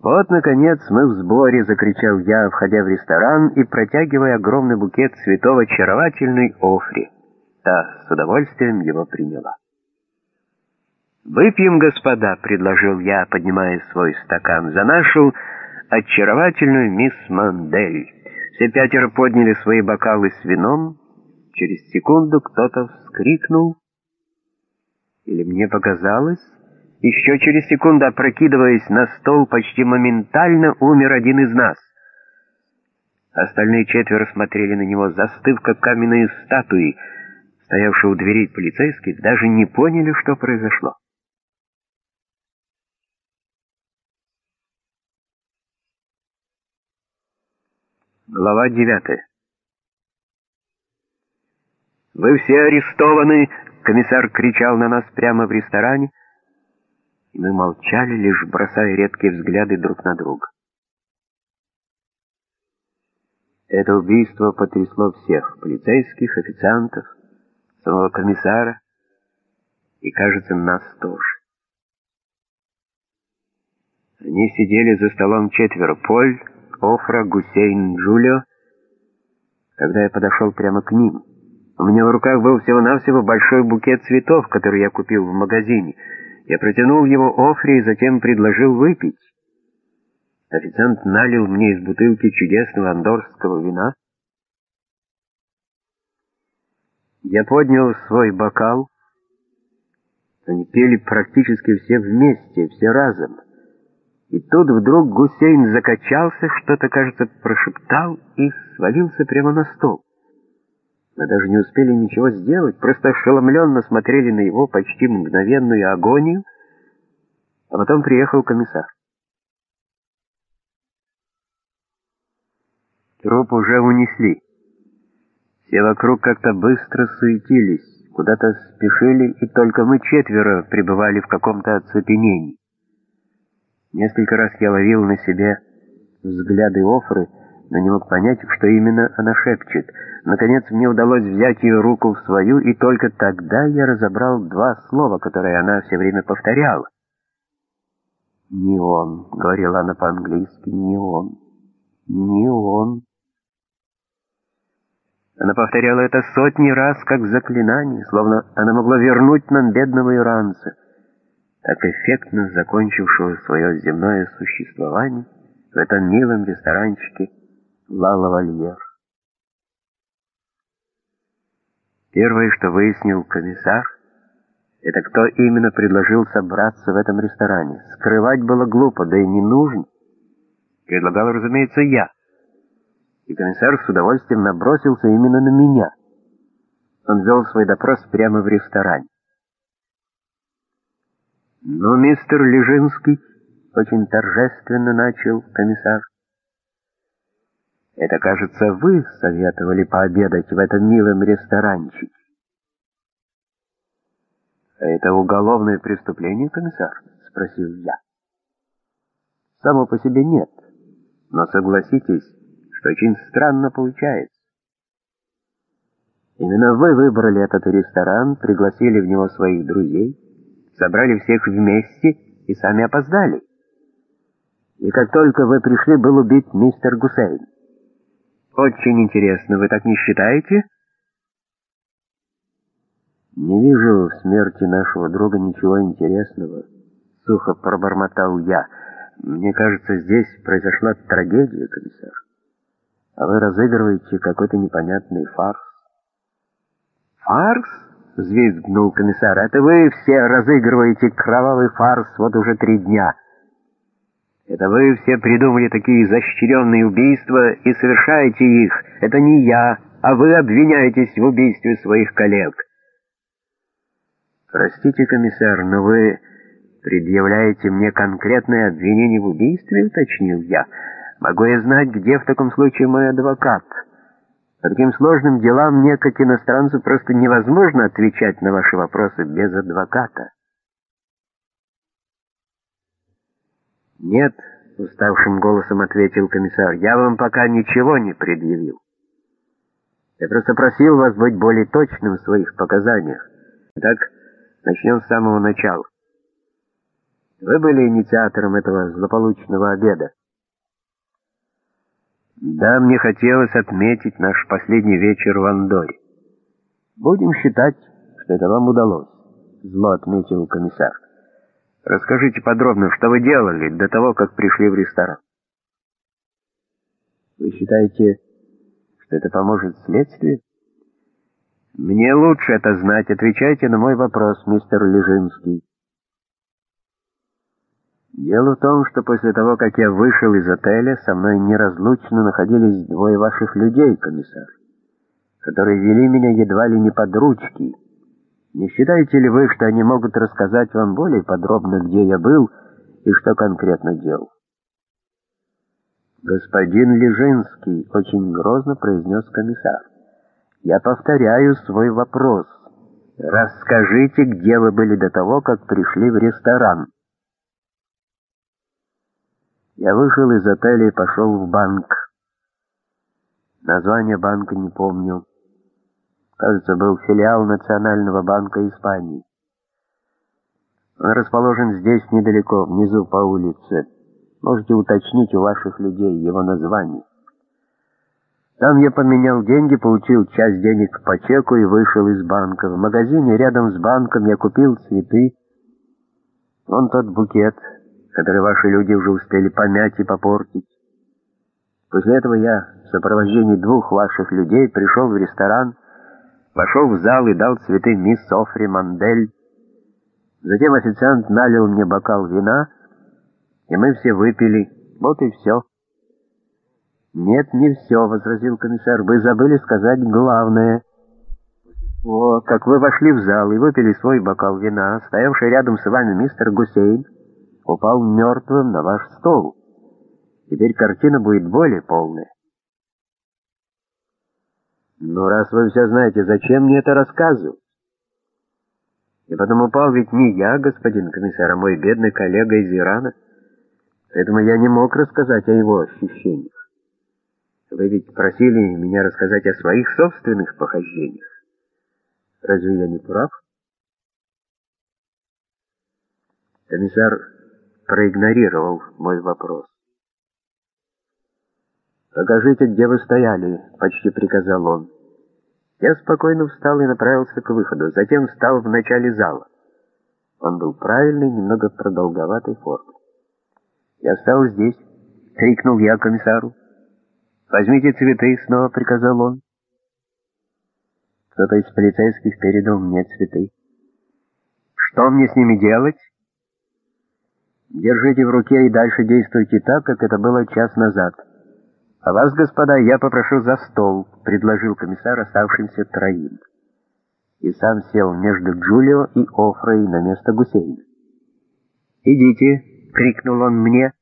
«Вот, наконец, мы в сборе!» — закричал я, входя в ресторан и протягивая огромный букет цветов очаровательной Офри. Та с удовольствием его приняла. «Выпьем, господа», — предложил я, поднимая свой стакан, — «за нашу очаровательную мисс Мандель. Все пятеро подняли свои бокалы с вином. Через секунду кто-то вскрикнул. Или мне показалось? Еще через секунду, опрокидываясь на стол, почти моментально умер один из нас. Остальные четверо смотрели на него, застыв, как каменные статуи. Стоявшие у дверей полицейских даже не поняли, что произошло. Глава девятая. «Вы все арестованы!» — комиссар кричал на нас прямо в ресторане, мы молчали, лишь бросая редкие взгляды друг на друга. Это убийство потрясло всех — полицейских, официантов, самого комиссара и, кажется, нас тоже. Они сидели за столом четверо — Поль, Офра, Гусейн, Джулио, когда я подошел прямо к ним. У меня в руках был всего-навсего большой букет цветов, который я купил в магазине. Я протянул его Офре и затем предложил выпить. Официант налил мне из бутылки чудесного андорского вина. Я поднял свой бокал. Они пели практически все вместе, все разом. И тут вдруг Гусейн закачался, что-то, кажется, прошептал и свалился прямо на стол. Мы даже не успели ничего сделать, просто ошеломленно смотрели на его почти мгновенную агонию, а потом приехал комиссар. Труп уже унесли. Все вокруг как-то быстро суетились, куда-то спешили, и только мы четверо пребывали в каком-то оцепенении. Несколько раз я ловил на себе взгляды Офры, но не мог понять, что именно она шепчет. Наконец мне удалось взять ее руку в свою, и только тогда я разобрал два слова, которые она все время повторяла. «Не он», — говорила она по-английски, — «не он, не он». Она повторяла это сотни раз, как заклинание, словно она могла вернуть нам бедного иранца, так эффектно закончившего свое земное существование в этом милом ресторанчике «Ла Лавальер». Первое, что выяснил комиссар, это кто именно предложил собраться в этом ресторане. Скрывать было глупо, да и не нужно. Предлагал, разумеется, я и комиссар с удовольствием набросился именно на меня. Он вел свой допрос прямо в ресторане. «Ну, мистер Лежинский», — очень торжественно начал комиссар, «это, кажется, вы советовали пообедать в этом милом ресторанчике». «Это уголовное преступление, комиссар?» — спросил я. «Само по себе нет, но согласитесь, что очень странно получается. Именно вы выбрали этот ресторан, пригласили в него своих друзей, собрали всех вместе и сами опоздали. И как только вы пришли, был убит мистер Гусейн. Очень интересно, вы так не считаете? Не вижу в смерти нашего друга ничего интересного, сухо пробормотал я. Мне кажется, здесь произошла трагедия, комиссар а вы разыгрываете какой-то непонятный фарс. «Фарс?» — взвизгнул комиссар. «Это вы все разыгрываете кровавый фарс вот уже три дня. Это вы все придумали такие изощренные убийства и совершаете их. Это не я, а вы обвиняетесь в убийстве своих коллег». «Простите, комиссар, но вы предъявляете мне конкретное обвинение в убийстве?» — уточнил я. Могу я знать, где в таком случае мой адвокат? По таким сложным делам мне, как иностранцу, просто невозможно отвечать на ваши вопросы без адвоката. «Нет», — уставшим голосом ответил комиссар, — «я вам пока ничего не предъявил. Я просто просил вас быть более точным в своих показаниях. Итак, начнем с самого начала. Вы были инициатором этого злополучного обеда. Да, мне хотелось отметить наш последний вечер в Андоре. Будем считать, что это вам удалось, зло отметил комиссар. Расскажите подробно, что вы делали до того, как пришли в ресторан. Вы считаете, Что это поможет следствию? Мне лучше это знать. Отвечайте на мой вопрос, мистер Лежинский. Дело в том, что после того, как я вышел из отеля, со мной неразлучно находились двое ваших людей, комиссар, которые вели меня едва ли не под ручки. Не считаете ли вы, что они могут рассказать вам более подробно, где я был и что конкретно делал? «Господин Лежинский», — очень грозно произнес комиссар, — «я повторяю свой вопрос. Расскажите, где вы были до того, как пришли в ресторан». Я вышел из отеля и пошел в банк. Название банка не помню. Кажется, был филиал Национального банка Испании. Он расположен здесь недалеко, внизу по улице. Можете уточнить у ваших людей его название. Там я поменял деньги, получил часть денег по чеку и вышел из банка. В магазине рядом с банком я купил цветы. Вон тот букет, который ваши люди уже успели помять и попортить. После этого я в сопровождении двух ваших людей пришел в ресторан, вошел в зал и дал цветы мисс Софри Мандель. Затем официант налил мне бокал вина, и мы все выпили. Вот и все. «Нет, не все», — возразил комиссар. «Вы забыли сказать главное». «О, как вы вошли в зал и выпили свой бокал вина, стоявший рядом с вами мистер Гусейн, упал мертвым на ваш стол. Теперь картина будет более полная. Ну, раз вы все знаете, зачем мне это рассказывать? И потом упал ведь не я, господин комиссар, а мой бедный коллега из Ирана. Поэтому я не мог рассказать о его ощущениях. Вы ведь просили меня рассказать о своих собственных похождениях. Разве я не прав? Комиссар проигнорировал мой вопрос. «Покажите, где вы стояли», — почти приказал он. Я спокойно встал и направился к выходу, затем встал в начале зала. Он был правильной, немного продолговатой формы. «Я встал здесь», — крикнул я комиссару. «Возьмите цветы», — снова приказал он. Кто-то из полицейских передал мне цветы. «Что мне с ними делать?» Держите в руке и дальше действуйте так, как это было час назад. А вас, господа, я попрошу за стол, предложил комиссар оставшимся троим. И сам сел между Джулио и Офрой на место Гусейна. «Идите!» — крикнул он мне.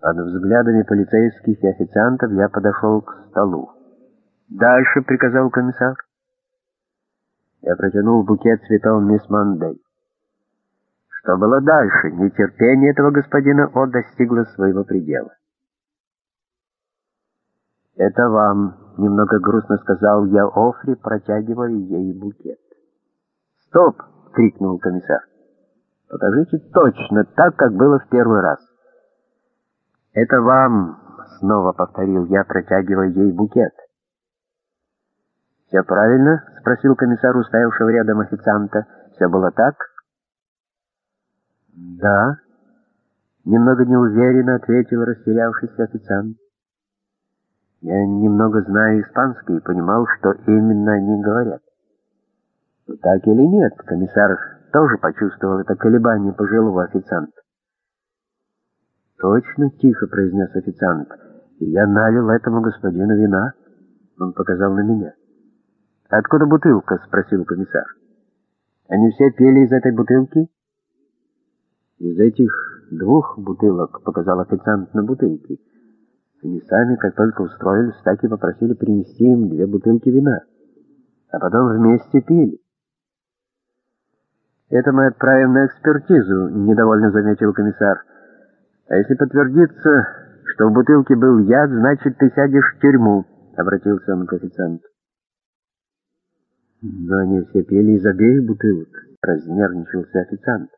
Под взглядами полицейских и официантов я подошел к столу. «Дальше!» — приказал комиссар. Я протянул букет цветов мисс Мандей. Что было дальше? Нетерпение этого господина О достигло своего предела. «Это вам», — немного грустно сказал я Офри, протягивая ей букет. «Стоп!» — крикнул комиссар. «Покажите точно так, как было в первый раз». «Это вам», — снова повторил я, протягивая ей букет. «Все правильно?» — спросил комиссар, уставившего рядом официанта. «Все было так?» «Да», — немного неуверенно ответил растерявшийся официант. «Я немного знаю испанский и понимал, что именно они говорят». Ну, «Так или нет?» — комиссар тоже почувствовал это колебание пожилого официанта. «Точно тихо», — произнес официант. «И я налил этому господину вина». Он показал на меня. «Откуда бутылка?» — спросил комиссар. «Они все пели из этой бутылки?» Из этих двух бутылок, показал официант на бутылки, они сами, как только устроились, так и попросили принести им две бутылки вина, а потом вместе пили. «Это мы отправим на экспертизу», — недовольно заметил комиссар. «А если подтвердится, что в бутылке был яд, значит, ты сядешь в тюрьму», — обратился он к официанту. «Но они все пили из обеих бутылок», — разнервничался официант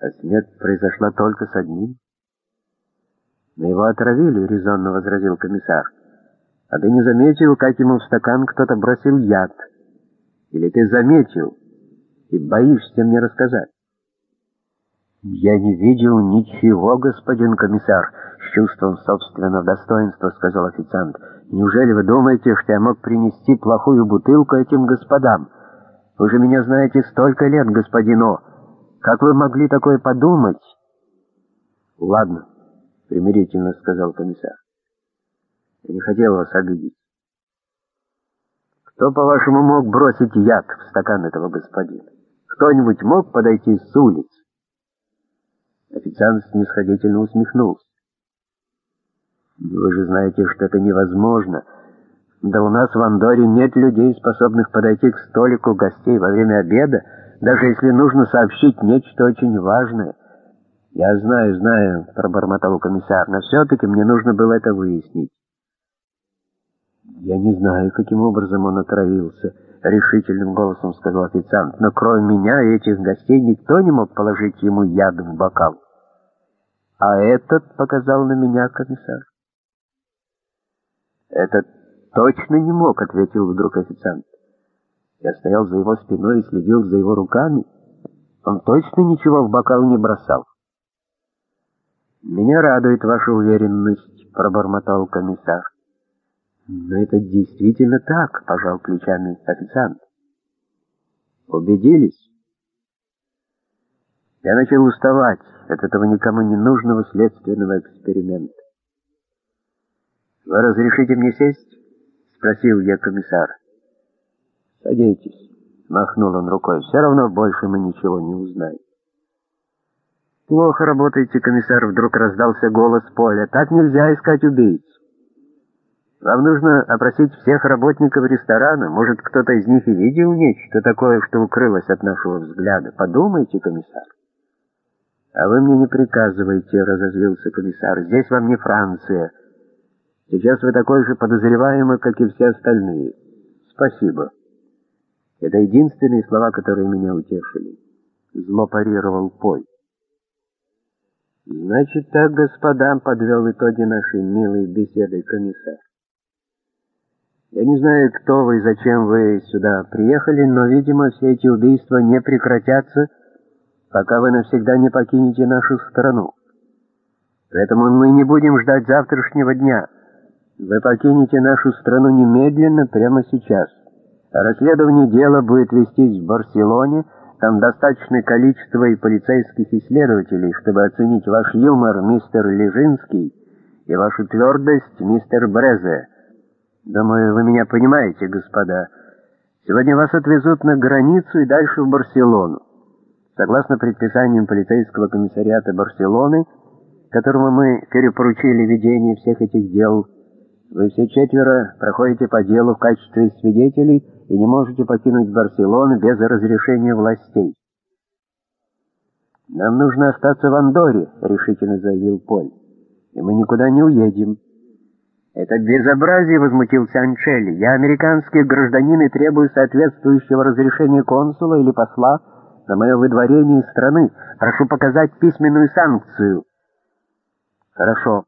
а смерть произошла только с одним. Но его отравили, резонно возразил комиссар. А ты не заметил, как ему в стакан кто-то бросил яд? Или ты заметил и боишься мне рассказать? «Я не видел ничего, господин комиссар», — с чувством собственного достоинства сказал официант. «Неужели вы думаете, что я мог принести плохую бутылку этим господам? Вы же меня знаете столько лет, господин О. Как вы могли такое подумать?» «Ладно», — примирительно сказал комиссар. «Я не хотел вас обидеть. Кто, по-вашему, мог бросить яд в стакан этого господина? Кто-нибудь мог подойти с улицы?» Официант снисходительно усмехнулся. «Вы же знаете, что это невозможно. Да у нас в Андоре нет людей, способных подойти к столику гостей во время обеда, даже если нужно сообщить нечто очень важное». «Я знаю, знаю», — пробормотал комиссар, — «но все-таки мне нужно было это выяснить». «Я не знаю, каким образом он отравился», — решительным голосом сказал официант, «но кроме меня и этих гостей никто не мог положить ему яд в бокал». «А этот показал на меня комиссар». «Этот точно не мог», — ответил вдруг официант. Я стоял за его спиной и следил за его руками. Он точно ничего в бокал не бросал. «Меня радует ваша уверенность», — пробормотал комиссар. «Но это действительно так», — пожал плечами официант. «Убедились?» Я начал уставать от этого никому не нужного следственного эксперимента. «Вы разрешите мне сесть?» — спросил я комиссар. «Садитесь», — махнул он рукой. «Все равно больше мы ничего не узнаем». «Плохо работаете, комиссар», — вдруг раздался голос Поля. «Так нельзя искать убийц. Вам нужно опросить всех работников ресторана. Может, кто-то из них и видел нечто такое, что укрылось от нашего взгляда. Подумайте, комиссар». «А вы мне не приказывайте», — разозлился комиссар. «Здесь вам не Франция. Сейчас вы такой же подозреваемый, как и все остальные. Спасибо». Это единственные слова, которые меня утешили. Зло парировал Поль. Значит так, господа, подвел итоги нашей милой беседы комиссар. Я не знаю, кто вы и зачем вы сюда приехали, но, видимо, все эти убийства не прекратятся, пока вы навсегда не покинете нашу страну. Поэтому мы не будем ждать завтрашнего дня. Вы покинете нашу страну немедленно, прямо сейчас. Расследование дела будет вестись в Барселоне, там достаточное количество и полицейских исследователей, чтобы оценить ваш юмор, мистер Лежинский, и вашу твердость, мистер Брезе. Думаю, вы меня понимаете, господа. Сегодня вас отвезут на границу и дальше в Барселону. Согласно предписаниям полицейского комиссариата Барселоны, которому мы перепоручили ведение всех этих дел, вы все четверо проходите по делу в качестве свидетелей и не можете покинуть Барселону без разрешения властей. «Нам нужно остаться в Андоре», — решительно заявил Поль. «И мы никуда не уедем». «Это безобразие», — возмутился Анчелли. «Я американский гражданин и требую соответствующего разрешения консула или посла на мое выдворение из страны. Прошу показать письменную санкцию». «Хорошо».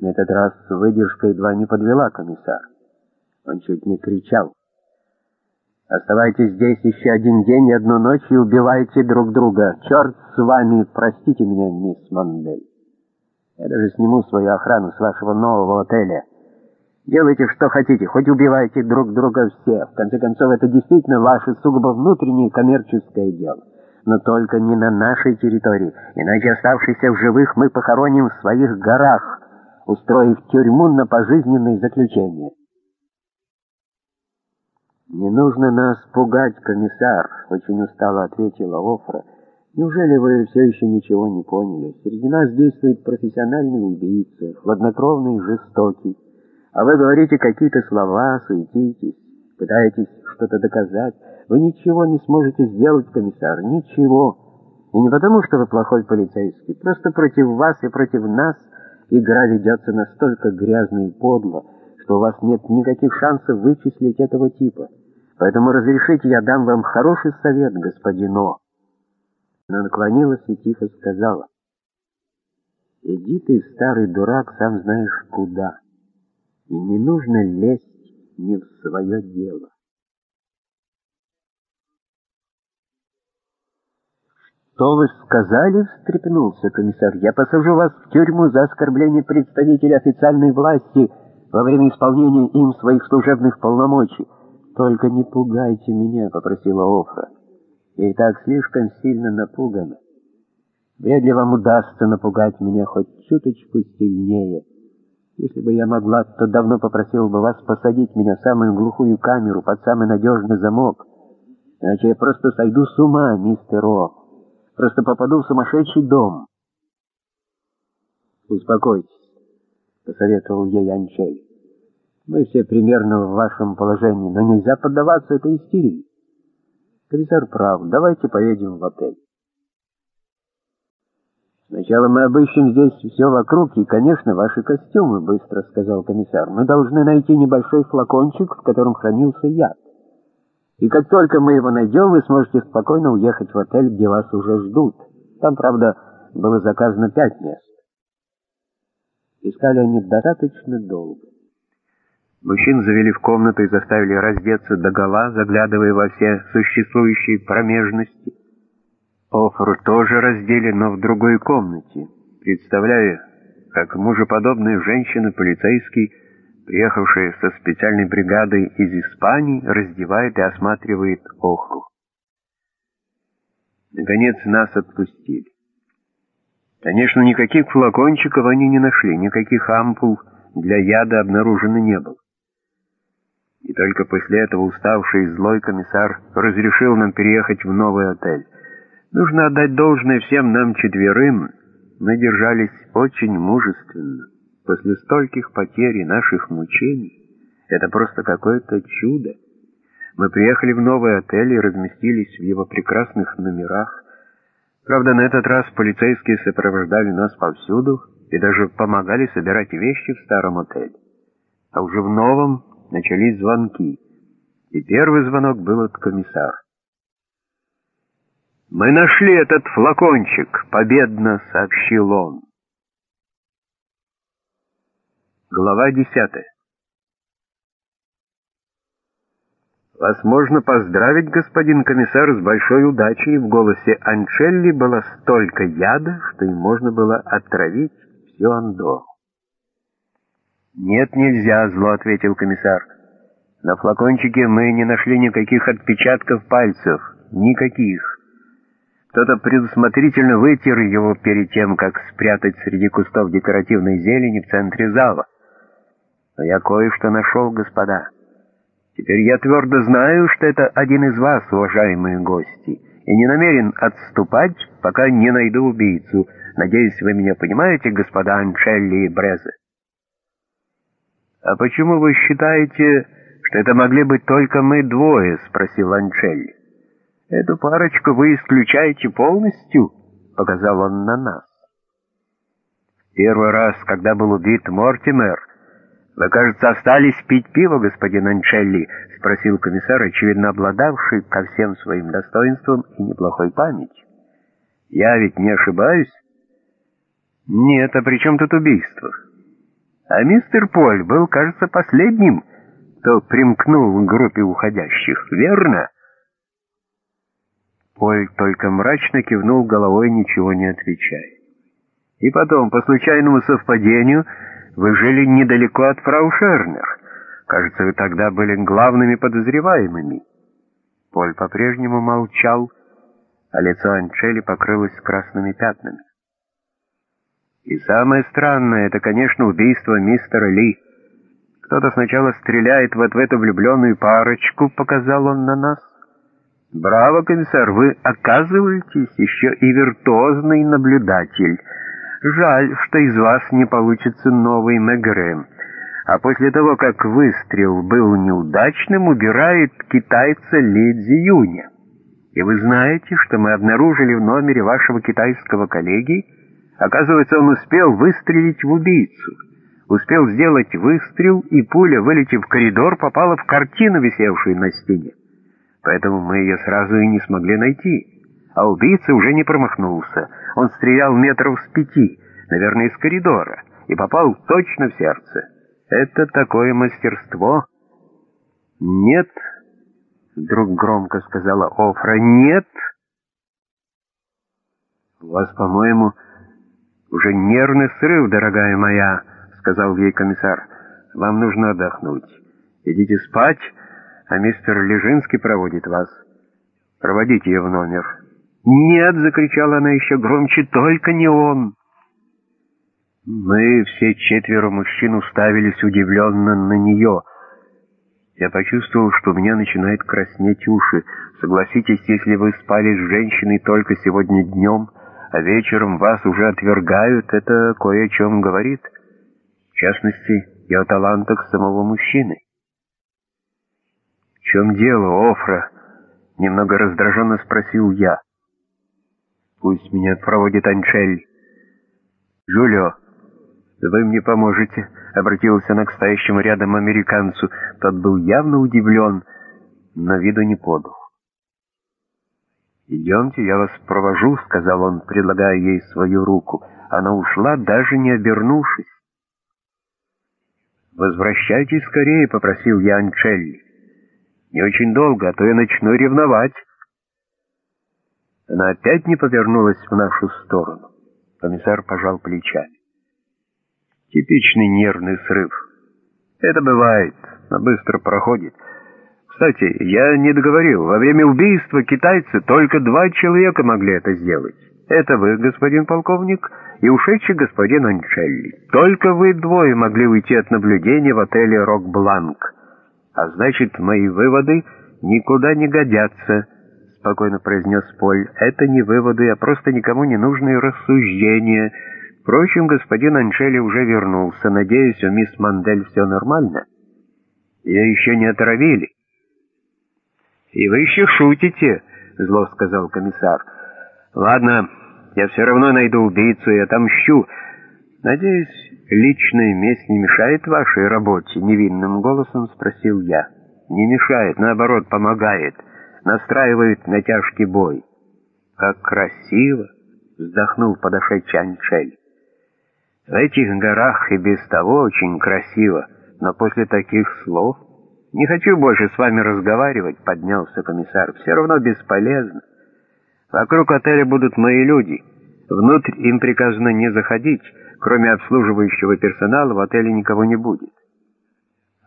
На этот раз выдержка едва не подвела комиссар. Он чуть не кричал. «Оставайтесь здесь еще один день и одну ночь и убивайте друг друга. Черт с вами, простите меня, мисс Мандель. Я даже сниму свою охрану с вашего нового отеля. Делайте, что хотите, хоть убивайте друг друга все. В конце концов, это действительно ваше сугубо внутреннее коммерческое дело. Но только не на нашей территории, иначе оставшихся в живых мы похороним в своих горах, устроив тюрьму на пожизненное заключение. «Не нужно нас пугать, комиссар», — очень устало ответила Офра. «Неужели вы все еще ничего не поняли? Среди нас действует профессиональный убийца, хладнокровный и жестокий. А вы говорите какие-то слова, суетитесь, пытаетесь что-то доказать. Вы ничего не сможете сделать, комиссар, ничего. И не потому, что вы плохой полицейский, просто против вас и против нас игра ведется настолько грязно и подло, что у вас нет никаких шансов вычислить этого типа. Поэтому разрешите, я дам вам хороший совет, господин О. Она наклонилась и тихо сказала, «Иди ты, старый дурак, сам знаешь куда, и не нужно лезть не в свое дело». «Что вы сказали?» — встрепенулся комиссар. «Я посажу вас в тюрьму за оскорбление представителя официальной власти во время исполнения им своих служебных полномочий». «Только не пугайте меня», — попросила Офра. «Я и так слишком сильно напугана. Вряд ли вам удастся напугать меня хоть чуточку сильнее. Если бы я могла, то давно попросил бы вас посадить меня в самую глухую камеру под самый надежный замок. Иначе я просто сойду с ума, мистер О. Просто попаду в сумасшедший дом. Успокойтесь, посоветовал ей Анчель. Мы все примерно в вашем положении, но нельзя поддаваться этой истерии. Комиссар прав, давайте поедем в отель. Сначала мы обыщем здесь все вокруг, и, конечно, ваши костюмы, быстро сказал комиссар. Мы должны найти небольшой флакончик, в котором хранился яд. И как только мы его найдем, вы сможете спокойно уехать в отель, где вас уже ждут. Там, правда, было заказано пять мест. Искали они достаточно долго. Мужчин завели в комнату и заставили раздеться догола, заглядывая во все существующие промежности. Офру тоже раздели, но в другой комнате. Представляю, как мужеподобная женщина-полицейский приехавшая со специальной бригадой из Испании, раздевает и осматривает Охру. Наконец нас отпустили. Конечно, никаких флакончиков они не нашли, никаких ампул для яда обнаружено не было. И только после этого уставший и злой комиссар разрешил нам переехать в новый отель. Нужно отдать должное всем нам четверым, мы держались очень мужественно после стольких потерь и наших мучений, это просто какое-то чудо. Мы приехали в новый отель и разместились в его прекрасных номерах. Правда, на этот раз полицейские сопровождали нас повсюду и даже помогали собирать вещи в старом отеле. А уже в новом начались звонки, и первый звонок был от комиссара. «Мы нашли этот флакончик», — победно сообщил он. Глава десятая. «Вас можно поздравить, господин комиссар, с большой удачей. В голосе Анчелли было столько яда, что им можно было отравить все Андо. «Нет, нельзя», — зло ответил комиссар. «На флакончике мы не нашли никаких отпечатков пальцев. Никаких. Кто-то предусмотрительно вытер его перед тем, как спрятать среди кустов декоративной зелени в центре зала. Но я кое-что нашел, господа. Теперь я твердо знаю, что это один из вас, уважаемые гости, и не намерен отступать, пока не найду убийцу. Надеюсь, вы меня понимаете, господа Анчелли и Брезе. «А почему вы считаете, что это могли быть только мы двое?» — спросил Анчелли. «Эту парочку вы исключаете полностью?» — показал он на нас. Первый раз, когда был убит Мортимер, «Вы, кажется, остались пить пиво, господин Анчелли?» — спросил комиссар, очевидно обладавший ко всем своим достоинствам и неплохой памятью. «Я ведь не ошибаюсь?» «Нет, а при чем тут убийство?» «А мистер Поль был, кажется, последним, кто примкнул к группе уходящих, верно?» Поль только мрачно кивнул головой, ничего не отвечая. И потом, по случайному совпадению, вы жили недалеко от фрау Шернер. Кажется, вы тогда были главными подозреваемыми». Поль по-прежнему молчал, а лицо Анчели покрылось красными пятнами. И самое странное, это, конечно, убийство мистера Ли. Кто-то сначала стреляет вот в эту влюбленную парочку, показал он на нас. Браво, комиссар, вы оказываетесь еще и виртуозный наблюдатель. Жаль, что из вас не получится новый Мегре. А после того, как выстрел был неудачным, убирает китайца Ли Цзиюня. И вы знаете, что мы обнаружили в номере вашего китайского коллеги? Оказывается, он успел выстрелить в убийцу. Успел сделать выстрел, и пуля, вылетев в коридор, попала в картину, висевшую на стене. Поэтому мы ее сразу и не смогли найти а убийца уже не промахнулся. Он стрелял метров с пяти, наверное, из коридора, и попал точно в сердце. Это такое мастерство. Нет, вдруг громко сказала Офра, нет. «У вас, по-моему, уже нервный срыв, дорогая моя», — сказал ей комиссар. «Вам нужно отдохнуть. Идите спать, а мистер Лежинский проводит вас. Проводите ее в номер». «Нет!» — закричала она еще громче. «Только не он!» Мы все четверо мужчин уставились удивленно на нее. Я почувствовал, что у меня начинает краснеть уши. Согласитесь, если вы спали с женщиной только сегодня днем, а вечером вас уже отвергают, это кое о чем говорит. В частности, и о талантах самого мужчины. «В чем дело, Офра?» — немного раздраженно спросил я. «Пусть меня проводит Анчель». «Жулио, вы мне поможете?» — обратился она к стоящему рядом американцу. Тот был явно удивлен, но виду не подал. «Идемте, я вас провожу», — сказал он, предлагая ей свою руку. Она ушла, даже не обернувшись. «Возвращайтесь скорее», — попросил я Анчелли. «Не очень долго, а то я начну ревновать». Она опять не повернулась в нашу сторону. Комиссар пожал плечами. Типичный нервный срыв. Это бывает, но быстро проходит. Кстати, я не договорил. Во время убийства китайцы только два человека могли это сделать. Это вы, господин полковник, и ушедший господин Анчелли. Только вы двое могли уйти от наблюдения в отеле «Рок-Бланк». А значит, мои выводы никуда не годятся, — спокойно произнес Поль. Это не выводы, а просто никому не нужные рассуждения — Впрочем, господин Анчели уже вернулся. Надеюсь, у мисс Мандель все нормально. Ее еще не отравили. «И вы еще шутите», — зло сказал комиссар. «Ладно, я все равно найду убийцу и отомщу. Надеюсь, личная месть не мешает вашей работе?» — невинным голосом спросил я. «Не мешает, наоборот, помогает, настраивает на тяжкий бой». «Как красиво!» — вздохнул подошедший Анчель. В этих горах и без того очень красиво, но после таких слов... Не хочу больше с вами разговаривать, поднялся комиссар. Все равно бесполезно. Вокруг отеля будут мои люди. Внутрь им приказано не заходить. Кроме обслуживающего персонала в отеле никого не будет.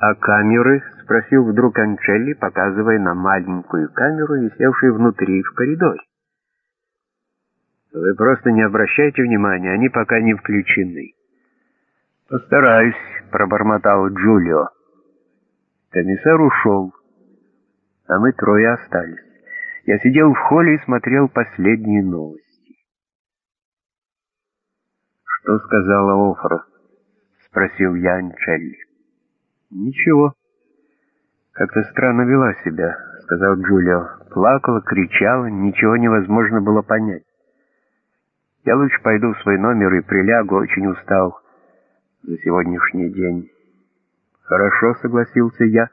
«А камеры?» — спросил вдруг Анчелли, показывая на маленькую камеру, висевшую внутри в коридоре. Вы просто не обращайте внимания, они пока не включены. Постараюсь, пробормотал Джулио. Комиссар ушел, а мы трое остались. Я сидел в холле и смотрел последние новости. «Что сказала Офра?» — спросил я Анчелли. «Ничего. Как-то странно вела себя», — сказал Джулио. Плакала, кричала, ничего невозможно было понять. Я лучше пойду в свой номер и прилягу, очень устал за сегодняшний день. Хорошо, согласился я.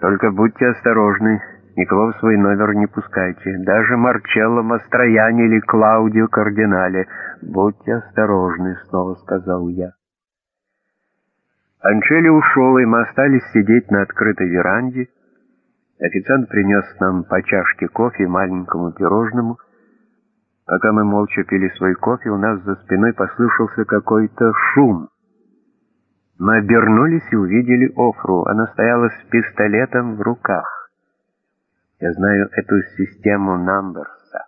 Только будьте осторожны, никого в свой номер не пускайте. Даже Марчелло Мастрояне или Клаудио Кардинале. Будьте осторожны, снова сказал я. Анчели ушел, и мы остались сидеть на открытой веранде. Официант принес нам по чашке кофе и маленькому пирожному — Пока мы молча пили свой кофе, у нас за спиной послышался какой-то шум. Мы обернулись и увидели Офру. Она стояла с пистолетом в руках. Я знаю эту систему Намберса.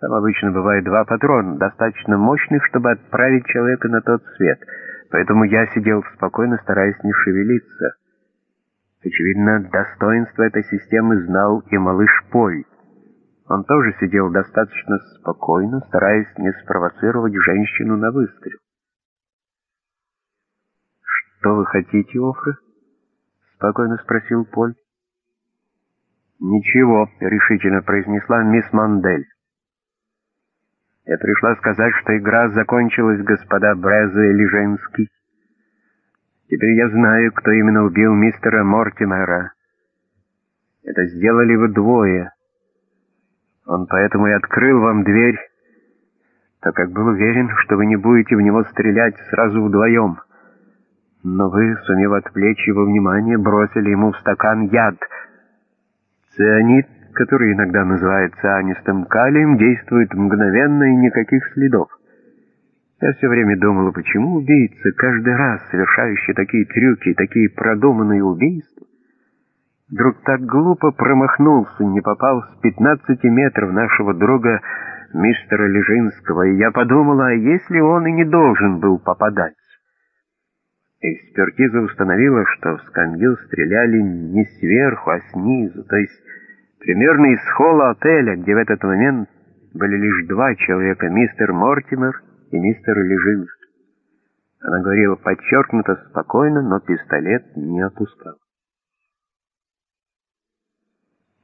Там обычно бывает два патрона, достаточно мощных, чтобы отправить человека на тот свет. Поэтому я сидел спокойно, стараясь не шевелиться. Очевидно, достоинство этой системы знал и малыш Поль. Он тоже сидел достаточно спокойно, стараясь не спровоцировать женщину на выстрел. «Что вы хотите, Офры?» — спокойно спросил Поль. «Ничего», — решительно произнесла мисс Мандель. «Я пришла сказать, что игра закончилась, господа Бреза и Леженский. Теперь я знаю, кто именно убил мистера Мортимера. Это сделали вы двое». Он поэтому и открыл вам дверь, так как был уверен, что вы не будете в него стрелять сразу вдвоем. Но вы, сумев отвлечь его внимание, бросили ему в стакан яд. Цианид который иногда называется анистым калием, действует мгновенно и никаких следов. Я все время думала, почему убийцы, каждый раз совершающие такие трюки, такие продуманные убийства, вдруг так глупо промахнулся, не попал с 15 метров нашего друга мистера Лежинского, и я подумала, а если он и не должен был попадать? Экспертиза установила, что в скамью стреляли не сверху, а снизу, то есть примерно из холла отеля, где в этот момент были лишь два человека, мистер Мортимер и мистер Лежинский. Она говорила подчеркнуто спокойно, но пистолет не опускал.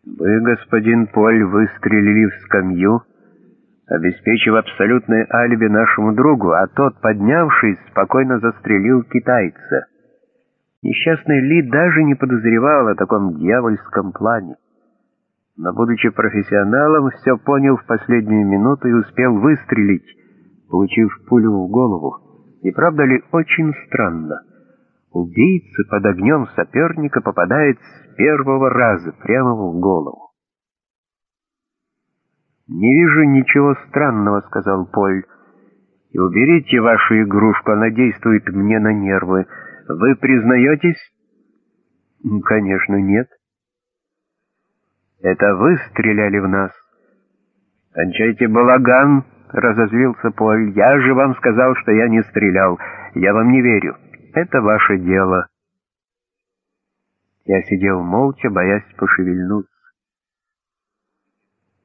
«Вы, господин Поль, выстрелили в скамью», обеспечив абсолютное алиби нашему другу, а тот, поднявшись, спокойно застрелил китайца. Несчастный Ли даже не подозревал о таком дьявольском плане. Но, будучи профессионалом, все понял в последнюю минуту и успел выстрелить, получив пулю в голову. Не правда ли очень странно? Убийца под огнем соперника попадает с первого раза прямо в голову. «Не вижу ничего странного», — сказал Поль. «И уберите вашу игрушку, она действует мне на нервы. Вы признаетесь?» «Конечно, нет». «Это вы стреляли в нас?» «Кончайте балаган», — разозлился Поль. «Я же вам сказал, что я не стрелял. Я вам не верю. Это ваше дело». Я сидел молча, боясь пошевельнуться.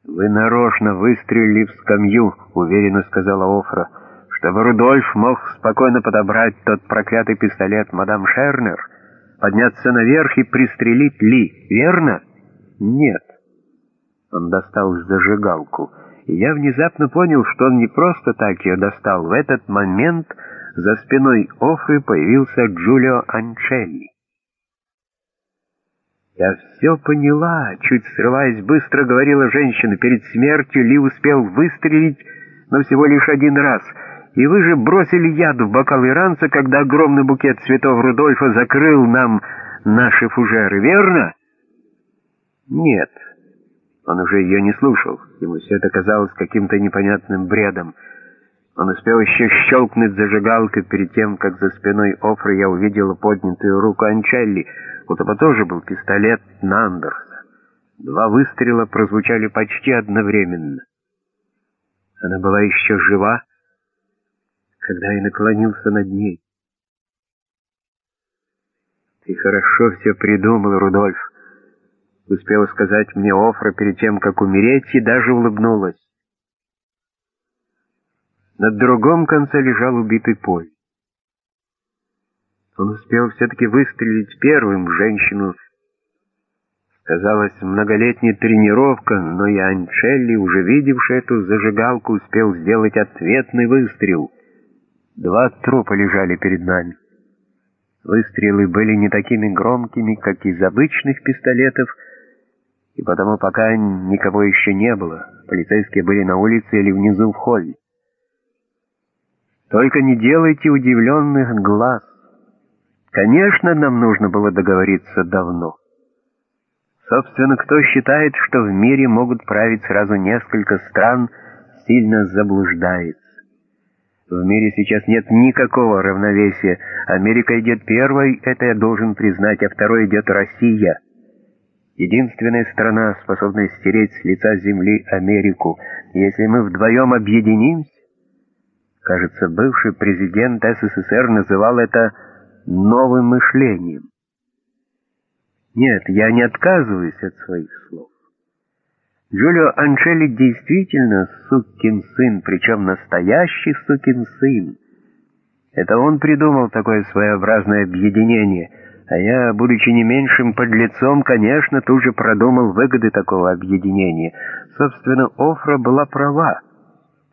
«Вы нарочно выстрелили в скамью», — уверенно сказала Офра, «чтобы Рудольф мог спокойно подобрать тот проклятый пистолет мадам Шернер, подняться наверх и пристрелить Ли, верно?» «Нет». Он достал зажигалку, и я внезапно понял, что он не просто так ее достал. В этот момент за спиной Офры появился Джулио Анчелли. «Я все поняла», — чуть срываясь, быстро говорила женщина. «Перед смертью Ли успел выстрелить, но всего лишь один раз. И вы же бросили яд в бокал иранца, когда огромный букет цветов Рудольфа закрыл нам наши фужеры, верно?» «Нет». Он уже ее не слушал. Ему все это казалось каким-то непонятным бредом. Он успел еще щелкнуть зажигалкой перед тем, как за спиной Офры я увидела поднятую руку Анчелли — у того тоже был пистолет Нандерса. Два выстрела прозвучали почти одновременно. Она была еще жива, когда я наклонился над ней. «Ты хорошо все придумал, Рудольф», — успела сказать мне Офра перед тем, как умереть, и даже улыбнулась. На другом конце лежал убитый Поль. Он успел все-таки выстрелить первым женщину. Казалось, многолетняя тренировка, но и Анчелли, уже видевший эту зажигалку, успел сделать ответный выстрел. Два трупа лежали перед нами. Выстрелы были не такими громкими, как из обычных пистолетов, и потому пока никого еще не было. Полицейские были на улице или внизу в холле. Только не делайте удивленных глаз. Конечно, нам нужно было договориться давно. Собственно, кто считает, что в мире могут править сразу несколько стран, сильно заблуждается. В мире сейчас нет никакого равновесия. Америка идет первой, это я должен признать, а второй идет Россия. Единственная страна, способная стереть с лица земли Америку. Если мы вдвоем объединимся, кажется, бывший президент СССР называл это новым мышлением. Нет, я не отказываюсь от своих слов. Джулио Анчелли действительно сукин сын, причем настоящий сукин сын. Это он придумал такое своеобразное объединение, а я, будучи не меньшим подлецом, конечно, тут же продумал выгоды такого объединения. Собственно, Офра была права.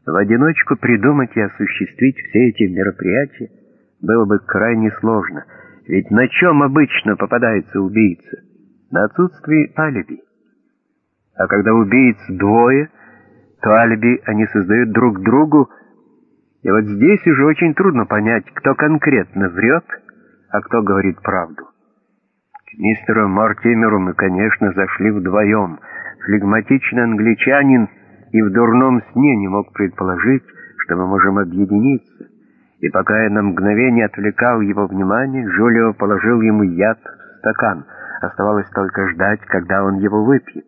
В одиночку придумать и осуществить все эти мероприятия было бы крайне сложно, ведь на чем обычно попадается убийца? На отсутствии алиби. А когда убийц двое, то алиби они создают друг другу, и вот здесь уже очень трудно понять, кто конкретно врет, а кто говорит правду. К мистеру Мартимеру мы, конечно, зашли вдвоем. флегматичный англичанин и в дурном сне не мог предположить, что мы можем объединиться. И пока я на мгновение отвлекал его внимание, Джулио положил ему яд в стакан. Оставалось только ждать, когда он его выпьет.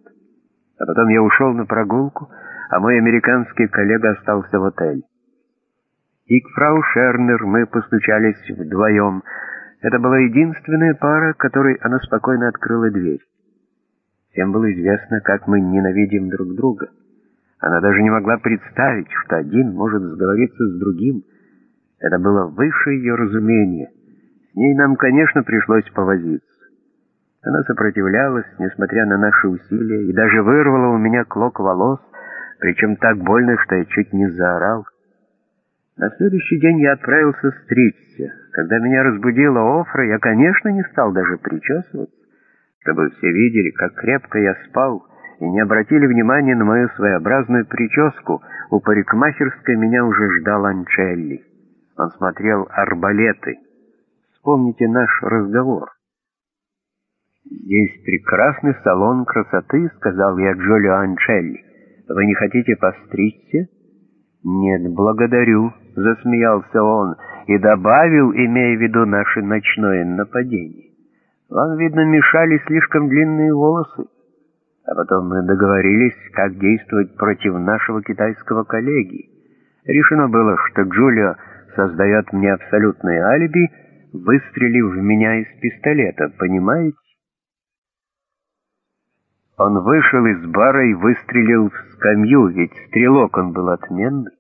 А потом я ушел на прогулку, а мой американский коллега остался в отеле. И к фрау Шернер мы постучались вдвоем. Это была единственная пара, которой она спокойно открыла дверь. Всем было известно, как мы ненавидим друг друга. Она даже не могла представить, что один может сговориться с другим. Это было выше ее разумения. С ней нам, конечно, пришлось повозиться. Она сопротивлялась, несмотря на наши усилия, и даже вырвала у меня клок волос, причем так больно, что я чуть не заорал. На следующий день я отправился стричься. Когда меня разбудила Офра, я, конечно, не стал даже причесываться, чтобы все видели, как крепко я спал, и не обратили внимания на мою своеобразную прическу. У парикмахерской меня уже ждал Анчелли. Он смотрел арбалеты. Вспомните наш разговор. «Здесь прекрасный салон красоты», — сказал я Джолио Анчелли. «Вы не хотите постричься?» «Нет, благодарю», — засмеялся он и добавил, имея в виду наше ночное нападение. «Вам, видно, мешали слишком длинные волосы». А потом мы договорились, как действовать против нашего китайского коллеги. Решено было, что Джулио создает мне абсолютное алиби, выстрелив в меня из пистолета, понимаете? Он вышел из бара и выстрелил в скамью, ведь стрелок он был отменный.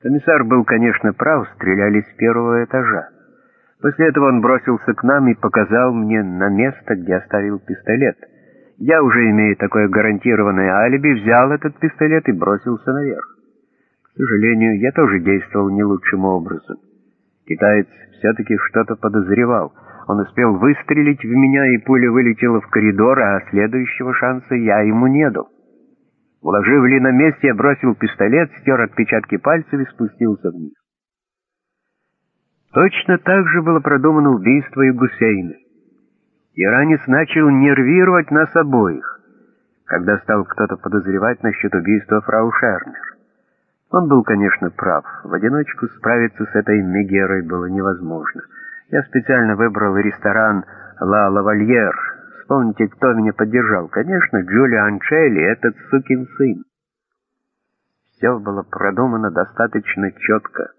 Комиссар был, конечно, прав, стреляли с первого этажа. После этого он бросился к нам и показал мне на место, где оставил пистолет. Я, уже имея такое гарантированное алиби, взял этот пистолет и бросился наверх. К сожалению, я тоже действовал не лучшим образом. Китаец все-таки что-то подозревал — он успел выстрелить в меня, и пуля вылетела в коридор, а следующего шанса я ему не дал. Уложив Ли на месте, я бросил пистолет, стер отпечатки пальцев и спустился вниз. Точно так же было продумано убийство и Гусейна. Иранец начал нервировать нас обоих, когда стал кто-то подозревать насчет убийства фрау Шернер. Он был, конечно, прав. В одиночку справиться с этой Мегерой было невозможно — я специально выбрал ресторан «Ла Лавальер». Вспомните, кто меня поддержал. Конечно, Джулио Анчелли, этот сукин сын. Все было продумано достаточно четко.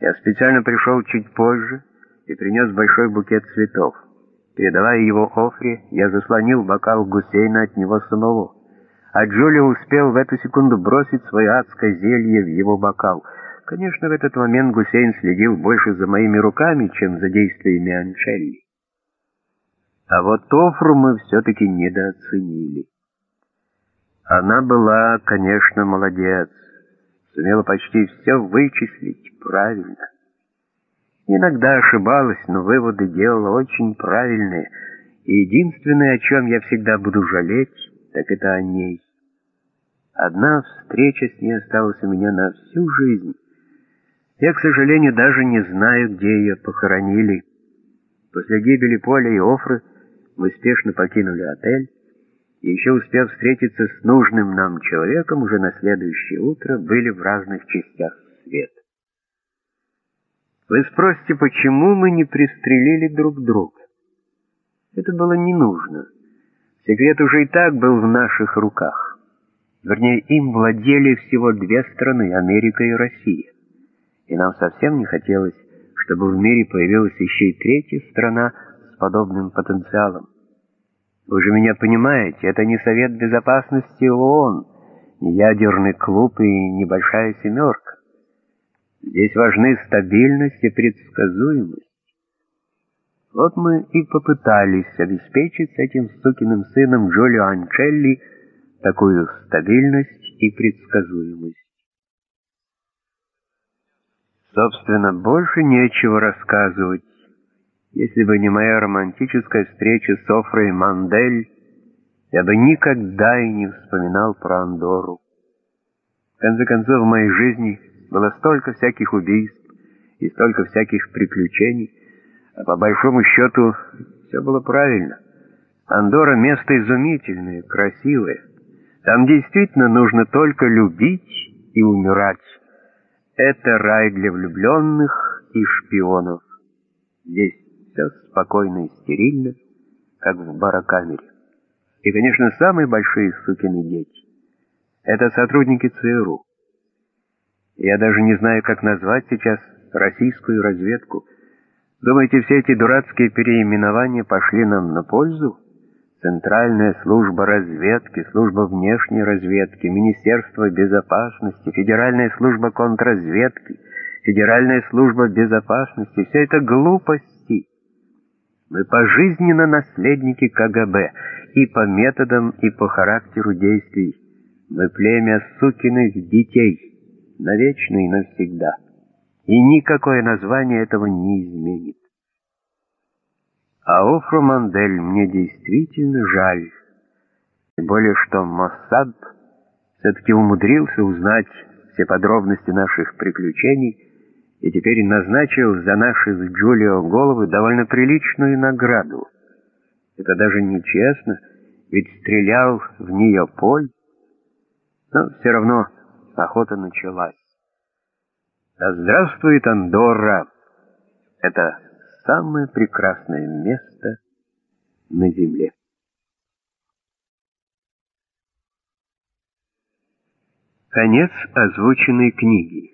Я специально пришел чуть позже и принес большой букет цветов. Передавая его Офре, я заслонил бокал Гусейна от него самого. А Джулио успел в эту секунду бросить свое адское зелье в его бокал — Конечно, в этот момент Гусейн следил больше за моими руками, чем за действиями Анчелли. А вот Тофру мы все-таки недооценили. Она была, конечно, молодец, сумела почти все вычислить правильно. Иногда ошибалась, но выводы делала очень правильные, и единственное, о чем я всегда буду жалеть, так это о ней. Одна встреча с ней осталась у меня на всю жизнь. Я, к сожалению, даже не знаю, где ее похоронили. После гибели Поля и Офры мы спешно покинули отель, и еще успев встретиться с нужным нам человеком, уже на следующее утро были в разных частях света. Вы спросите, почему мы не пристрелили друг друга? Это было не нужно. Секрет уже и так был в наших руках. Вернее, им владели всего две страны, Америка и Россия и нам совсем не хотелось, чтобы в мире появилась еще и третья страна с подобным потенциалом. Вы же меня понимаете, это не Совет Безопасности ООН, не ядерный клуб и небольшая семерка. Здесь важны стабильность и предсказуемость. Вот мы и попытались обеспечить с этим сукиным сыном Джолио Анчелли такую стабильность и предсказуемость. Собственно, больше нечего рассказывать. Если бы не моя романтическая встреча с Офрой Мандель, я бы никогда и не вспоминал про Андору. В конце концов, в моей жизни было столько всяких убийств и столько всяких приключений, а по большому счету все было правильно. Андора место изумительное, красивое. Там действительно нужно только любить и умирать. Это рай для влюбленных и шпионов. Здесь все спокойно и стерильно, как в барокамере. И, конечно, самые большие сукины дети — это сотрудники ЦРУ. Я даже не знаю, как назвать сейчас российскую разведку. Думаете, все эти дурацкие переименования пошли нам на пользу? Центральная служба разведки, служба внешней разведки, Министерство безопасности, Федеральная служба контрразведки, Федеральная служба безопасности — все это глупости. Мы пожизненно наследники КГБ и по методам, и по характеру действий. Мы племя сукиных детей, навечно и навсегда. И никакое название этого не изменит. А Офру Мандель мне действительно жаль. Более, что Моссад все-таки умудрился узнать все подробности наших приключений и теперь назначил за наши с Джулио головы довольно приличную награду. Это даже нечестно, ведь стрелял в нее Поль. Но все равно охота началась. Да здравствует Андорра! Это самое прекрасное место на земле. Конец озвученной книги.